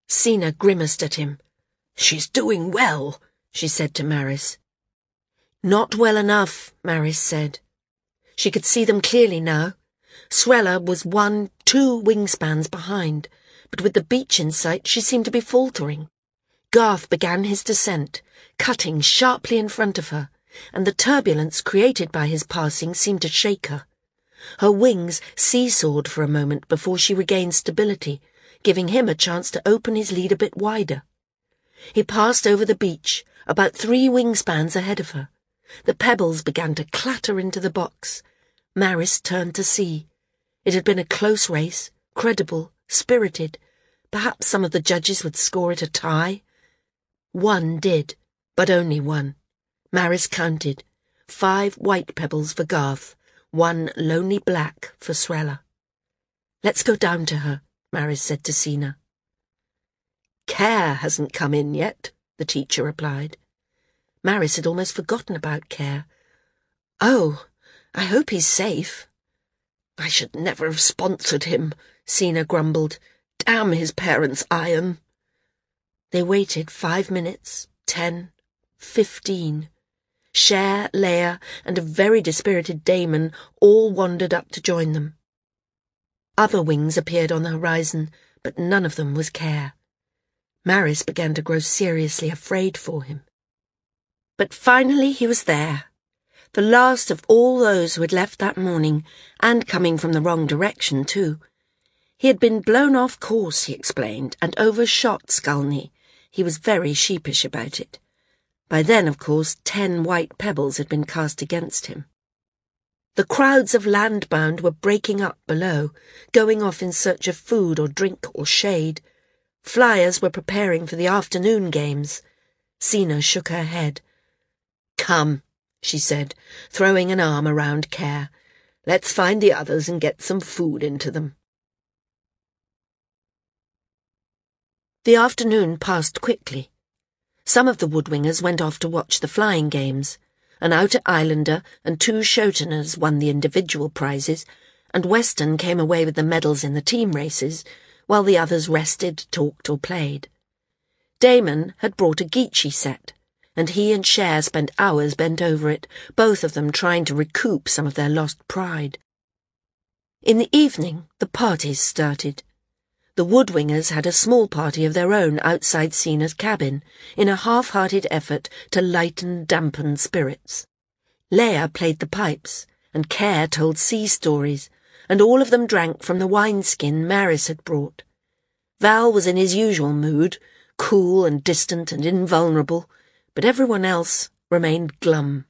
Sina grimaced at him. She's doing well, she said to Maris. Not well enough, Maris said. She could see them clearly now. Srella was one, two wingspans behind, but with the beach in sight she seemed to be faltering. Garth began his descent, cutting sharply in front of her, and the turbulence created by his passing seemed to shake her. Her wings seesawed for a moment before she regained stability, giving him a chance to open his lead a bit wider. He passed over the beach, about three wingspans ahead of her. The pebbles began to clatter into the box. Maris turned to see. It had been a close race, credible, spirited. Perhaps some of the judges would score it a tie. One did, but only one. Maris counted. Five white pebbles for Garth, one lonely black for Srella. Let's go down to her, Maris said to Sina. Kerr hasn't come in yet, the teacher replied. Maris had almost forgotten about Kerr. Oh, I hope he's safe. I should never have sponsored him, Sina grumbled. Damn his parents' iron. They waited five minutes, ten, fifteen. Cher, Leia, and a very dispirited Damon all wandered up to join them. Other wings appeared on the horizon, but none of them was Kerr. Maris began to grow seriously afraid for him. But finally he was there, the last of all those who had left that morning, and coming from the wrong direction, too. He had been blown off course, he explained, and overshot Skulny. He was very sheepish about it. By then, of course, ten white pebbles had been cast against him. The crowds of landbound were breaking up below, going off in search of food or drink or shade. Flyers were preparing for the afternoon games. Sina shook her head. Come, she said, throwing an arm around Kerr. Let's find the others and get some food into them. The afternoon passed quickly. Some of the woodwingers went off to watch the flying games. An outer islander and two Shoteners won the individual prizes, and Weston came away with the medals in the team races, while the others rested, talked, or played. Damon had brought a Geechee set, and he and Cher spent hours bent over it, both of them trying to recoup some of their lost pride. In the evening, the parties started. The Woodwingers had a small party of their own outside Sina's cabin, in a half-hearted effort to lighten dampened spirits. Leia played the pipes, and Kerr told sea stories, and all of them drank from the wineskin Maris had brought. Val was in his usual mood, cool and distant and invulnerable, but everyone else remained glum.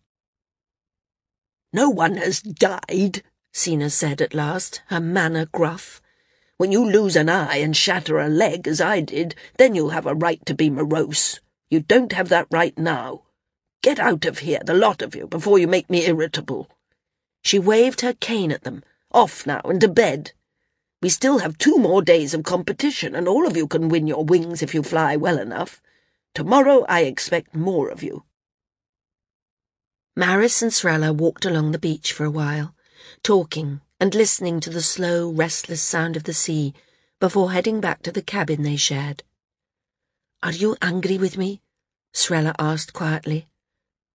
No one has died, Sina said at last, her manner gruff. When you lose an eye and shatter a leg, as I did, then you'll have a right to be morose. You don't have that right now. Get out of here, the lot of you, before you make me irritable. She waved her cane at them. Off now and to bed. We still have two more days of competition, and all of you can win your wings if you fly well enough. Tomorrow I expect more of you. Maris and Srella walked along the beach for a while, talking and listening to the slow, restless sound of the sea before heading back to the cabin they shared. Are you angry with me? Srella asked quietly.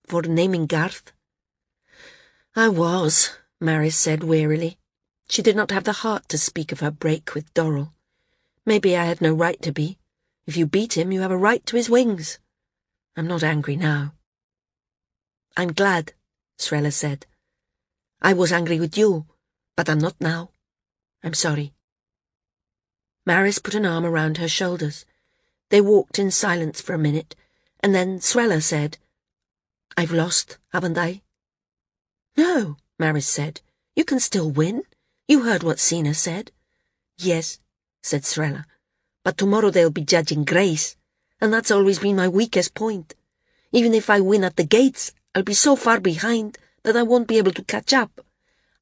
For naming Garth? I was, Maris said wearily. She did not have the heart to speak of her break with Dorrel. Maybe I had no right to be. If you beat him, you have a right to his wings. I'm not angry now. I'm glad, Srella said. I was angry with you, but I'm not now. I'm sorry. Maris put an arm around her shoulders. They walked in silence for a minute, and then Srella said, I've lost, haven't I? No, Maris said. You can still win. You heard what Sina said. Yes, said Srella but tomorrow they'll be judging grace, and that's always been my weakest point. Even if I win at the gates, I'll be so far behind that I won't be able to catch up.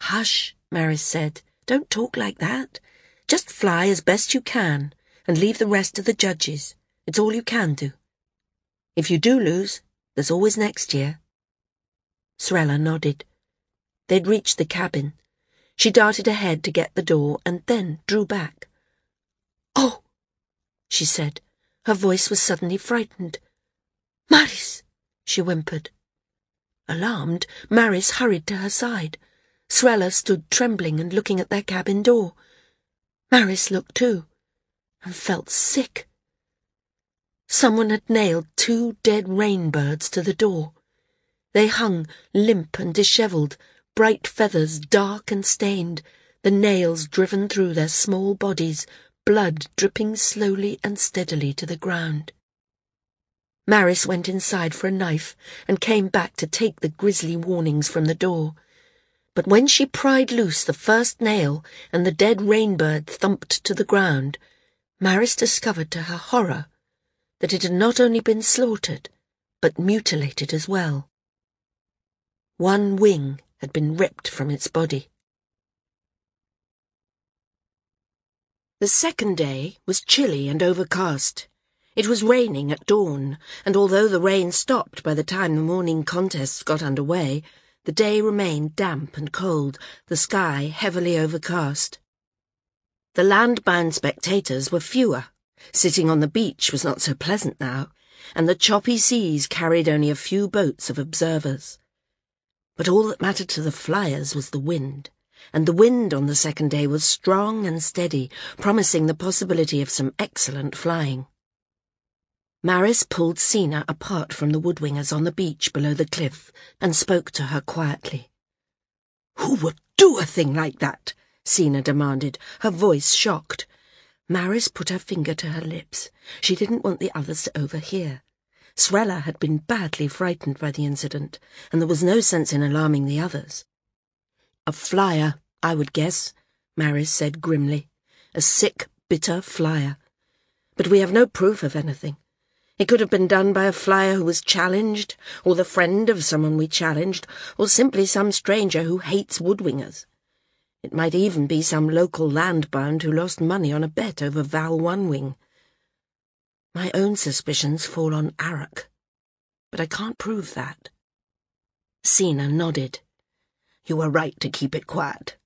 Hush, Maris said. Don't talk like that. Just fly as best you can, and leave the rest to the judges. It's all you can do. If you do lose, there's always next year. Srella nodded. They'd reached the cabin. She darted ahead to get the door and then drew back. Oh! she said. Her voice was suddenly frightened. Maris, she whimpered. Alarmed, Maris hurried to her side. Srella stood trembling and looking at their cabin door. Maris looked too, and felt sick. Someone had nailed two dead rainbirds to the door. They hung limp and dishevelled, bright feathers dark and stained, the nails driven through their small bodies, blood dripping slowly and steadily to the ground. Maris went inside for a knife and came back to take the grisly warnings from the door. But when she pried loose the first nail and the dead rainbird thumped to the ground, Maris discovered to her horror that it had not only been slaughtered, but mutilated as well. One wing had been ripped from its body. The second day was chilly and overcast. It was raining at dawn, and although the rain stopped by the time the morning contests got under way, the day remained damp and cold, the sky heavily overcast. The land-bound spectators were fewer. Sitting on the beach was not so pleasant now, and the choppy seas carried only a few boats of observers. But all that mattered to the flyers was the wind, and the wind on the second day was strong and steady, promising the possibility of some excellent flying. Maris pulled Sina apart from the woodwingers on the beach below the cliff and spoke to her quietly. Who would do a thing like that? Sina demanded, her voice shocked. Maris put her finger to her lips. She didn't want the others to overhear. Srella had been badly frightened by the incident, and there was no sense in alarming the others. A flyer, I would guess, Maris said grimly. A sick, bitter flyer. But we have no proof of anything. It could have been done by a flyer who was challenged, or the friend of someone we challenged, or simply some stranger who hates woodwingers. It might even be some local landbound who lost money on a bet over Val One Wing. My own suspicions fall on Arak, but I can't prove that. Sina nodded. You were right to keep it quiet.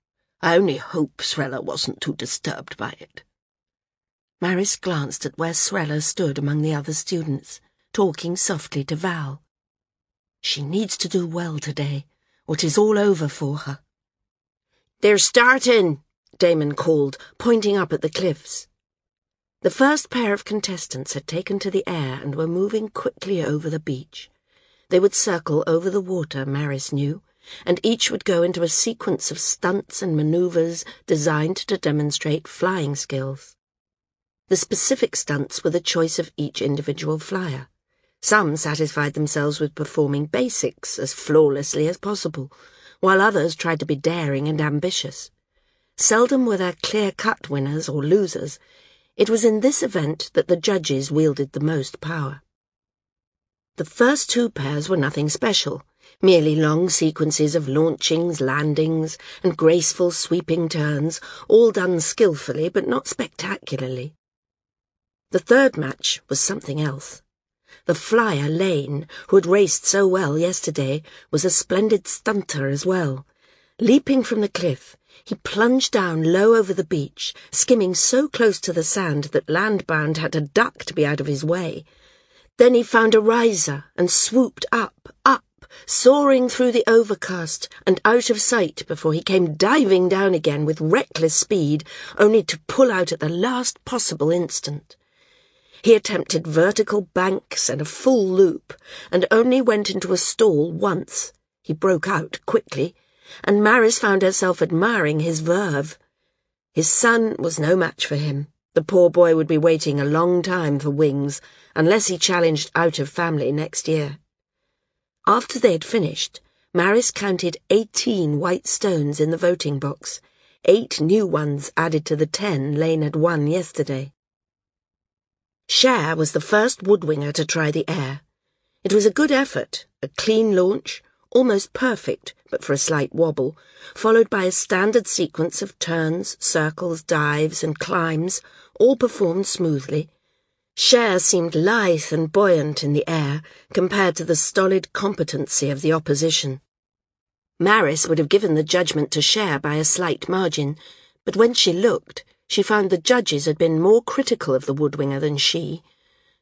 I only hope Srella wasn't too disturbed by it. Maris glanced at where Srella stood among the other students, talking softly to Val. She needs to do well today, or it is all over for her. They're starting, Damon called, pointing up at the cliffs. The first pair of contestants had taken to the air and were moving quickly over the beach. They would circle over the water, Maris knew, and each would go into a sequence of stunts and maneuvers designed to demonstrate flying skills. The specific stunts were the choice of each individual flyer. Some satisfied themselves with performing basics as flawlessly as possible, while others tried to be daring and ambitious. Seldom were there clear-cut winners or losers. It was in this event that the judges wielded the most power. The first two pairs were nothing special, merely long sequences of launchings, landings, and graceful sweeping turns, all done skillfully but not spectacularly. The third match was something else. The flyer, Lane, who had raced so well yesterday, was a splendid stunter as well. Leaping from the cliff, he plunged down low over the beach, skimming so close to the sand that Landbound had to duck to be out of his way. Then he found a riser and swooped up, up, soaring through the overcast and out of sight before he came diving down again with reckless speed, only to pull out at the last possible instant. He attempted vertical banks and a full loop, and only went into a stall once. He broke out quickly, and Maris found herself admiring his verve. His son was no match for him. The poor boy would be waiting a long time for wings, unless he challenged out of family next year. After they had finished, Maris counted eighteen white stones in the voting box, eight new ones added to the ten Lane had won yesterday. Cher was the first woodwinger to try the air. It was a good effort, a clean launch, almost perfect, but for a slight wobble, followed by a standard sequence of turns, circles, dives, and climbs, all performed smoothly. Cher seemed lithe and buoyant in the air compared to the stolid competency of the opposition. Maris would have given the judgment to Cher by a slight margin, but when she looked, she found the judges had been more critical of the woodwinger than she.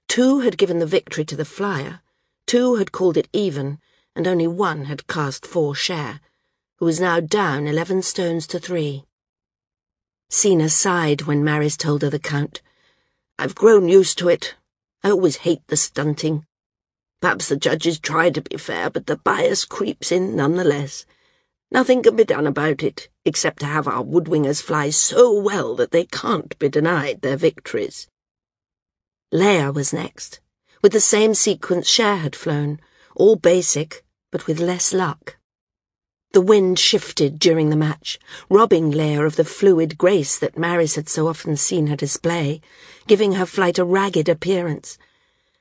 Two had given the victory to the flyer, two had called it even, and only one had cast for Cher, who was now down eleven stones to three. Sina sighed when Maris told her the count. I've grown used to it. I always hate the stunting. Perhaps the judges try to be fair, but the bias creeps in nonetheless. Nothing can be done about it, except to have our woodwingers fly so well that they can't be denied their victories. Leia was next. with the same sequence Cher had flown, all basic, but with less luck. The wind shifted during the match, robbing Leia of the fluid grace that Maris had so often seen her display, giving her flight a ragged appearance.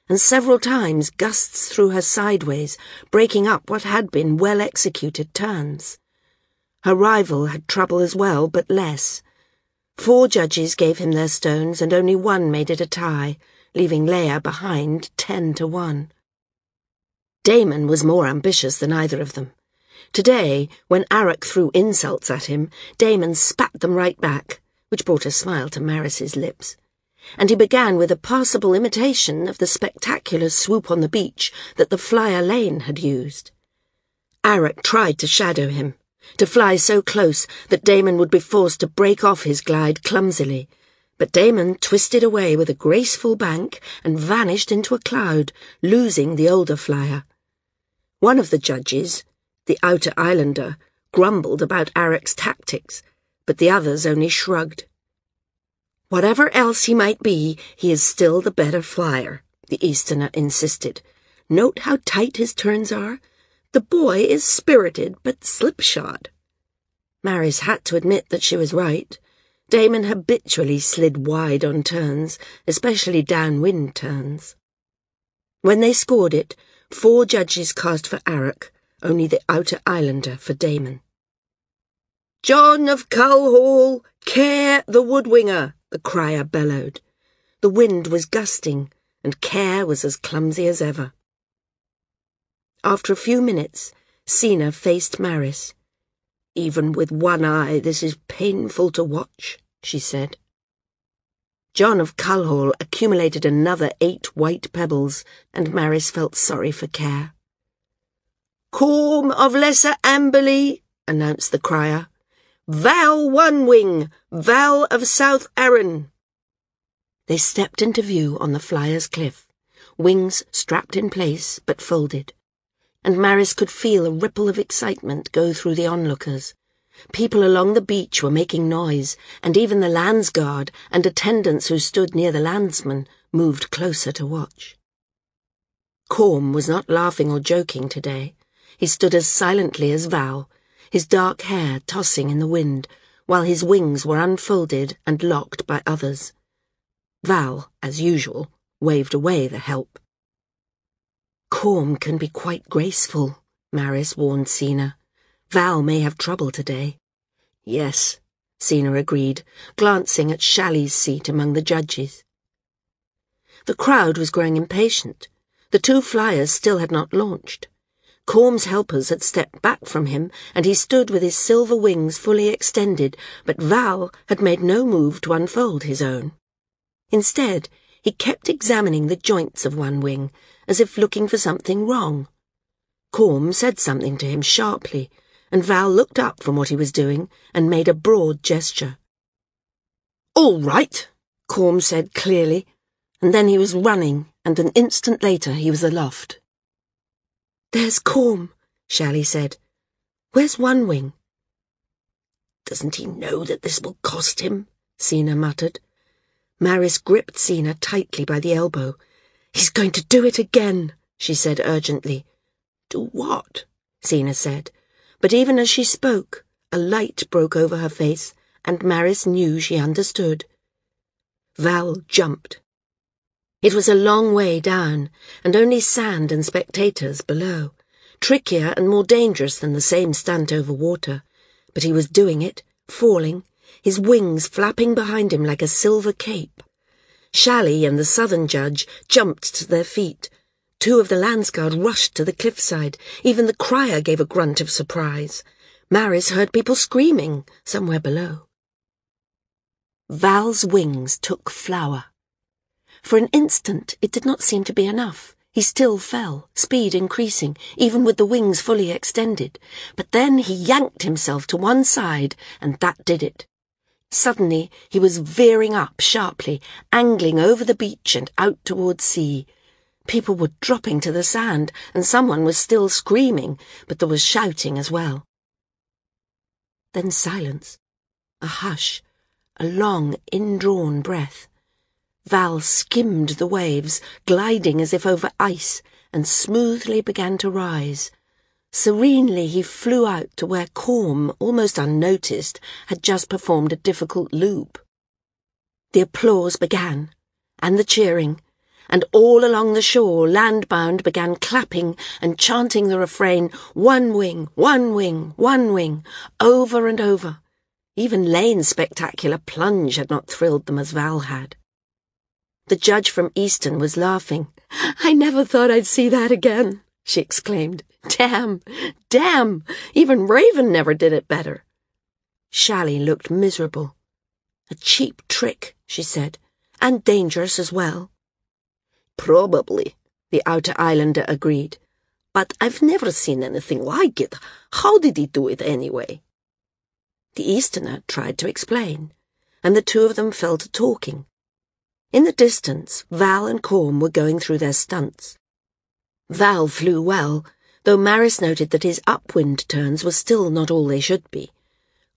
And several times gusts threw her sideways, breaking up what had been well executed turns. Her rival had trouble as well, but less. Four judges gave him their stones, and only one made it a tie, leaving Leia behind ten to one. Damon was more ambitious than either of them. Today, when Arak threw insults at him, Damon spat them right back, which brought a smile to Maris's lips. And he began with a passable imitation of the spectacular swoop on the beach that the flyer Lane had used. Arak tried to shadow him, to fly so close that Damon would be forced to break off his glide clumsily, but Damon twisted away with a graceful bank and vanished into a cloud, losing the older flyer. One of the judges, the outer islander, grumbled about Arak's tactics, but the others only shrugged. Whatever else he might be, he is still the better flyer, the Easterner insisted. Note how tight his turns are. The boy is spirited but slipshod. Maris had to admit that she was right. Damon habitually slid wide on turns, especially downwind turns. When they scored it, four judges cast for Arak, only the outer islander for Damon. John of Culhall, Kerr the woodwinger, the crier bellowed. The wind was gusting, and Kerr was as clumsy as ever. After a few minutes, Sina faced Maris. Even with one eye, this is painful to watch, she said. John of Culhall accumulated another eight white pebbles, and Maris felt sorry for Kerr. Corm of Lesser Amberley, announced the crier. Val One Wing, Val of South Arren. They stepped into view on the flyer's cliff, wings strapped in place but folded, and Maris could feel a ripple of excitement go through the onlookers. People along the beach were making noise, and even the landsguard and attendants who stood near the landsman moved closer to watch. Corm was not laughing or joking today. He stood as silently as Val, his dark hair tossing in the wind, while his wings were unfolded and locked by others. Val, as usual, waved away the help. Corm can be quite graceful, Maris warned Sina. Val may have trouble today. Yes, Sina agreed, glancing at Shalley's seat among the judges. The crowd was growing impatient. The two flyers still had not launched. Corm's helpers had stepped back from him, and he stood with his silver wings fully extended, but Val had made no move to unfold his own. Instead, he kept examining the joints of one wing, as if looking for something wrong. Corm said something to him sharply, and Val looked up from what he was doing and made a broad gesture. All right, Corm said clearly, and then he was running, and an instant later he was aloft. There's Corm, Shalley said. Where's One Wing? Doesn't he know that this will cost him? Sina muttered. Maris gripped Sina tightly by the elbow. He's going to do it again, she said urgently. Do what? Sina said. But even as she spoke, a light broke over her face, and Maris knew she understood. Val jumped. It was a long way down, and only sand and spectators below, trickier and more dangerous than the same stunt over water. But he was doing it, falling, his wings flapping behind him like a silver cape. Shalley and the southern judge jumped to their feet. Two of the landsguard rushed to the cliffside. Even the crier gave a grunt of surprise. Maris heard people screaming somewhere below. Val's wings took flower. For an instant, it did not seem to be enough. He still fell, speed increasing, even with the wings fully extended. But then he yanked himself to one side, and that did it. Suddenly, he was veering up sharply, angling over the beach and out towards sea. People were dropping to the sand, and someone was still screaming, but there was shouting as well. Then silence, a hush, a long, indrawn breath. Val skimmed the waves, gliding as if over ice, and smoothly began to rise. Serenely he flew out to where Corm, almost unnoticed, had just performed a difficult loop. The applause began, and the cheering, and all along the shore landbound began clapping and chanting the refrain, One wing, one wing, one wing, over and over. Even Lane's spectacular plunge had not thrilled them as Val had. The judge from Easton was laughing. I never thought I'd see that again, she exclaimed. Damn, damn, even Raven never did it better. Shally looked miserable. A cheap trick, she said, and dangerous as well. Probably, the outer islander agreed. But I've never seen anything like it. How did he do it anyway? The Easterner tried to explain, and the two of them fell to talking. In the distance, Val and Corm were going through their stunts. Val flew well, though Maris noted that his upwind turns were still not all they should be.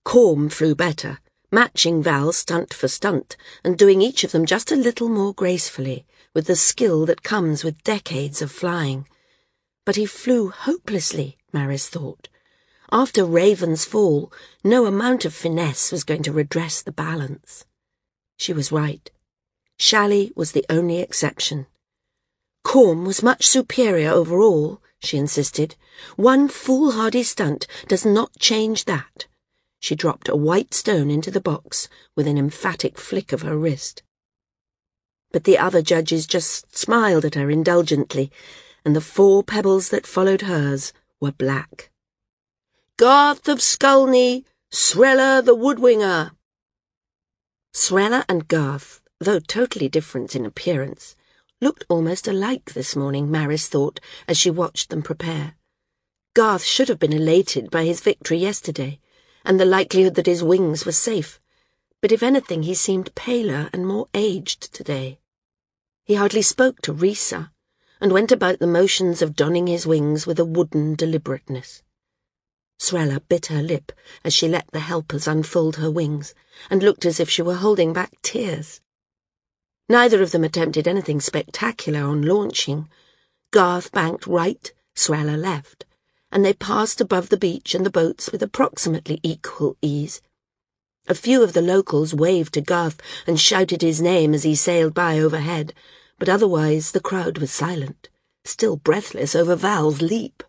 Corm flew better, matching Val stunt for stunt, and doing each of them just a little more gracefully, with the skill that comes with decades of flying. But he flew hopelessly, Maris thought. After Raven's fall, no amount of finesse was going to redress the balance. She was right. Shally was the only exception. Corm was much superior overall, she insisted. One foolhardy stunt does not change that. She dropped a white stone into the box with an emphatic flick of her wrist. But the other judges just smiled at her indulgently, and the four pebbles that followed hers were black. Garth of Skulny, Srella the Woodwinger. Srella and Garth though totally different in appearance, looked almost alike this morning, Maris thought, as she watched them prepare. Garth should have been elated by his victory yesterday, and the likelihood that his wings were safe, but if anything he seemed paler and more aged today. He hardly spoke to Risa, and went about the motions of donning his wings with a wooden deliberateness. Srella bit her lip as she let the helpers unfold her wings, and looked as if she were holding back tears. Neither of them attempted anything spectacular on launching. Garth banked right, Srella left, and they passed above the beach and the boats with approximately equal ease. A few of the locals waved to Garth and shouted his name as he sailed by overhead, but otherwise the crowd was silent, still breathless over Val's leap.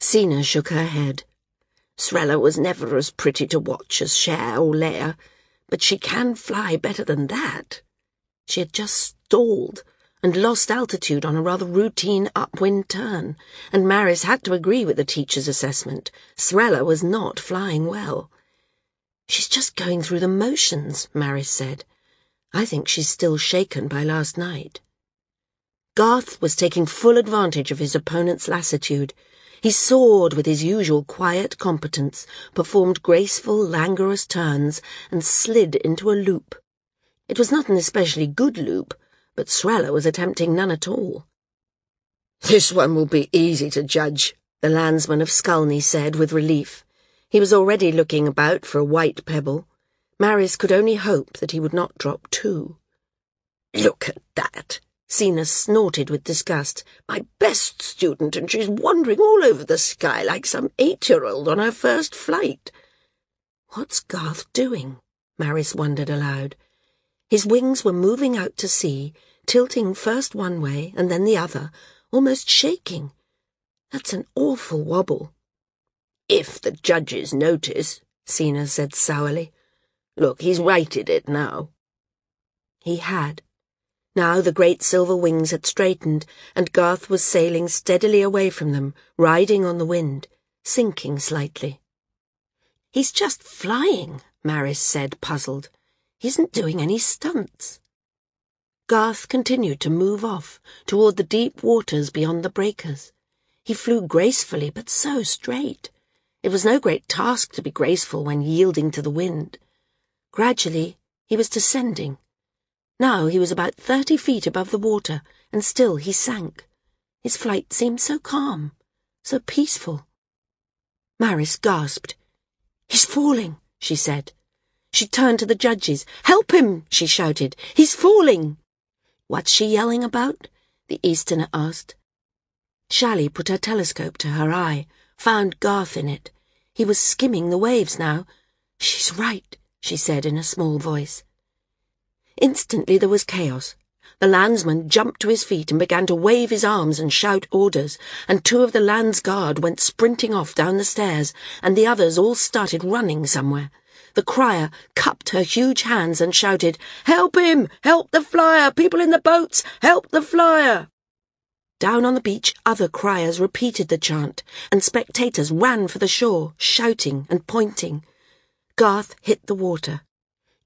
Sina shook her head. Srella was never as pretty to watch as Cher or Leia, but she can fly better than that. She had just stalled and lost altitude on a rather routine upwind turn, and Maris had to agree with the teacher's assessment. Srella was not flying well. She's just going through the motions, Maris said. I think she's still shaken by last night. Garth was taking full advantage of his opponent's lassitude. He soared with his usual quiet competence, performed graceful, languorous turns, and slid into a loop. It was not an especially good loop, but Srella was attempting none at all. This one will be easy to judge, the landsman of Skulny said with relief. He was already looking about for a white pebble. Maris could only hope that he would not drop two. Look at that! Sina snorted with disgust. My best student, and she's wandering all over the sky like some eight-year-old on her first flight. What's Garth doing? Maris wondered aloud. His wings were moving out to sea, tilting first one way and then the other, almost shaking. That's an awful wobble. If the judges notice, Sina said sourly. Look, he's righted it now. He had. Now the great silver wings had straightened, and Garth was sailing steadily away from them, riding on the wind, sinking slightly. He's just flying, Maris said, puzzled. He isn't doing any stunts. Garth continued to move off toward the deep waters beyond the breakers. He flew gracefully, but so straight. It was no great task to be graceful when yielding to the wind. Gradually, he was descending. Now he was about thirty feet above the water, and still he sank. His flight seemed so calm, so peaceful. Maris gasped. He's falling, she said. She turned to the judges. Help him, she shouted. He's falling. What's she yelling about? the Easterner asked. Shally put her telescope to her eye, found Garth in it. He was skimming the waves now. She's right, she said in a small voice. Instantly there was chaos. The landsman jumped to his feet and began to wave his arms and shout orders, and two of the land's guard went sprinting off down the stairs, and the others all started running somewhere. The crier cupped her huge hands and shouted, Help him! Help the flyer! People in the boats! Help the flyer! Down on the beach, other criers repeated the chant, and spectators ran for the shore, shouting and pointing. Garth hit the water.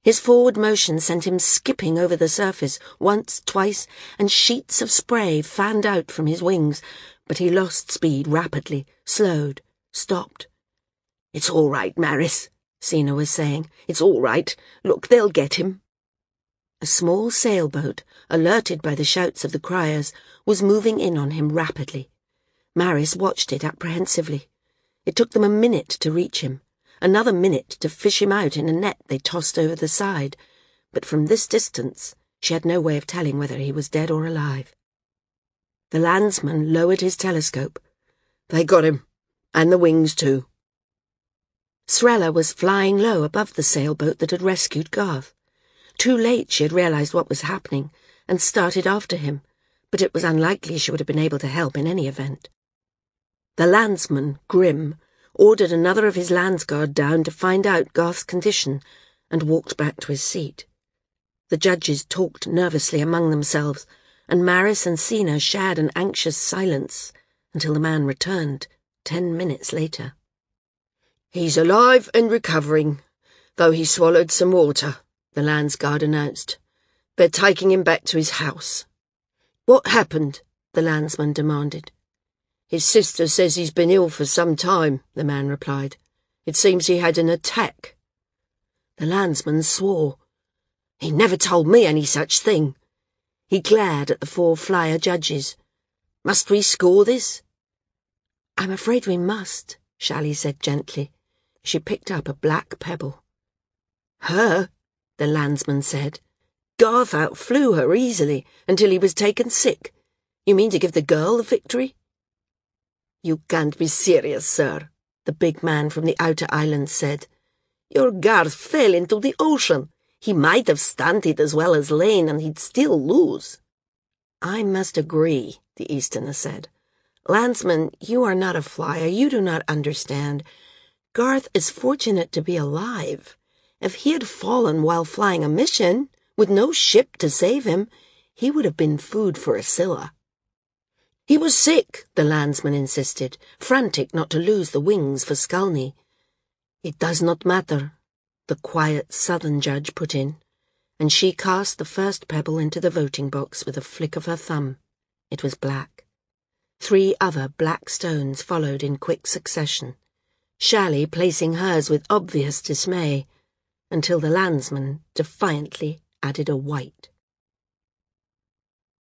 His forward motion sent him skipping over the surface once, twice, and sheets of spray fanned out from his wings, but he lost speed rapidly, slowed, stopped. It's all right, Maris, Sina was saying. It's all right. Look, they'll get him. A small sailboat, alerted by the shouts of the criers, was moving in on him rapidly. Maris watched it apprehensively. It took them a minute to reach him, another minute to fish him out in a net they tossed over the side, but from this distance she had no way of telling whether he was dead or alive. The landsman lowered his telescope. They got him, and the wings too. Srella was flying low above the sailboat that had rescued Garth. Too late she had realized what was happening and started after him, but it was unlikely she would have been able to help in any event. The landsman, Grim, ordered another of his landsguard down to find out Garth's condition and walked back to his seat. The judges talked nervously among themselves, and Maris and Sina shared an anxious silence until the man returned ten minutes later. He's alive and recovering, though he swallowed some water, the landsguard announced. They're taking him back to his house. What happened? the landsman demanded. His sister says he's been ill for some time, the man replied. It seems he had an attack. The landsman swore. He never told me any such thing. He glared at the four flyer judges. Must we score this? I'm afraid we must, Shally said gently. She picked up a black pebble. Her, the landsman said. Garth outflew her easily until he was taken sick. You mean to give the girl the victory? You can't be serious, sir, the big man from the outer island said. Your Garth fell into the ocean. He might have stunted as well as Lane, and he'd still lose. I must agree, the Easterner said. Landsman, you are not a flyer. You do not understand. Garth is fortunate to be alive. If he had fallen while flying a mission, with no ship to save him, he would have been food for scylla. He was sick, the landsman insisted, frantic not to lose the wings for Skulny. It does not matter, the quiet southern judge put in, and she cast the first pebble into the voting box with a flick of her thumb. It was black. Three other black stones followed in quick succession. Shally placing hers with obvious dismay, until the landsman defiantly added a white.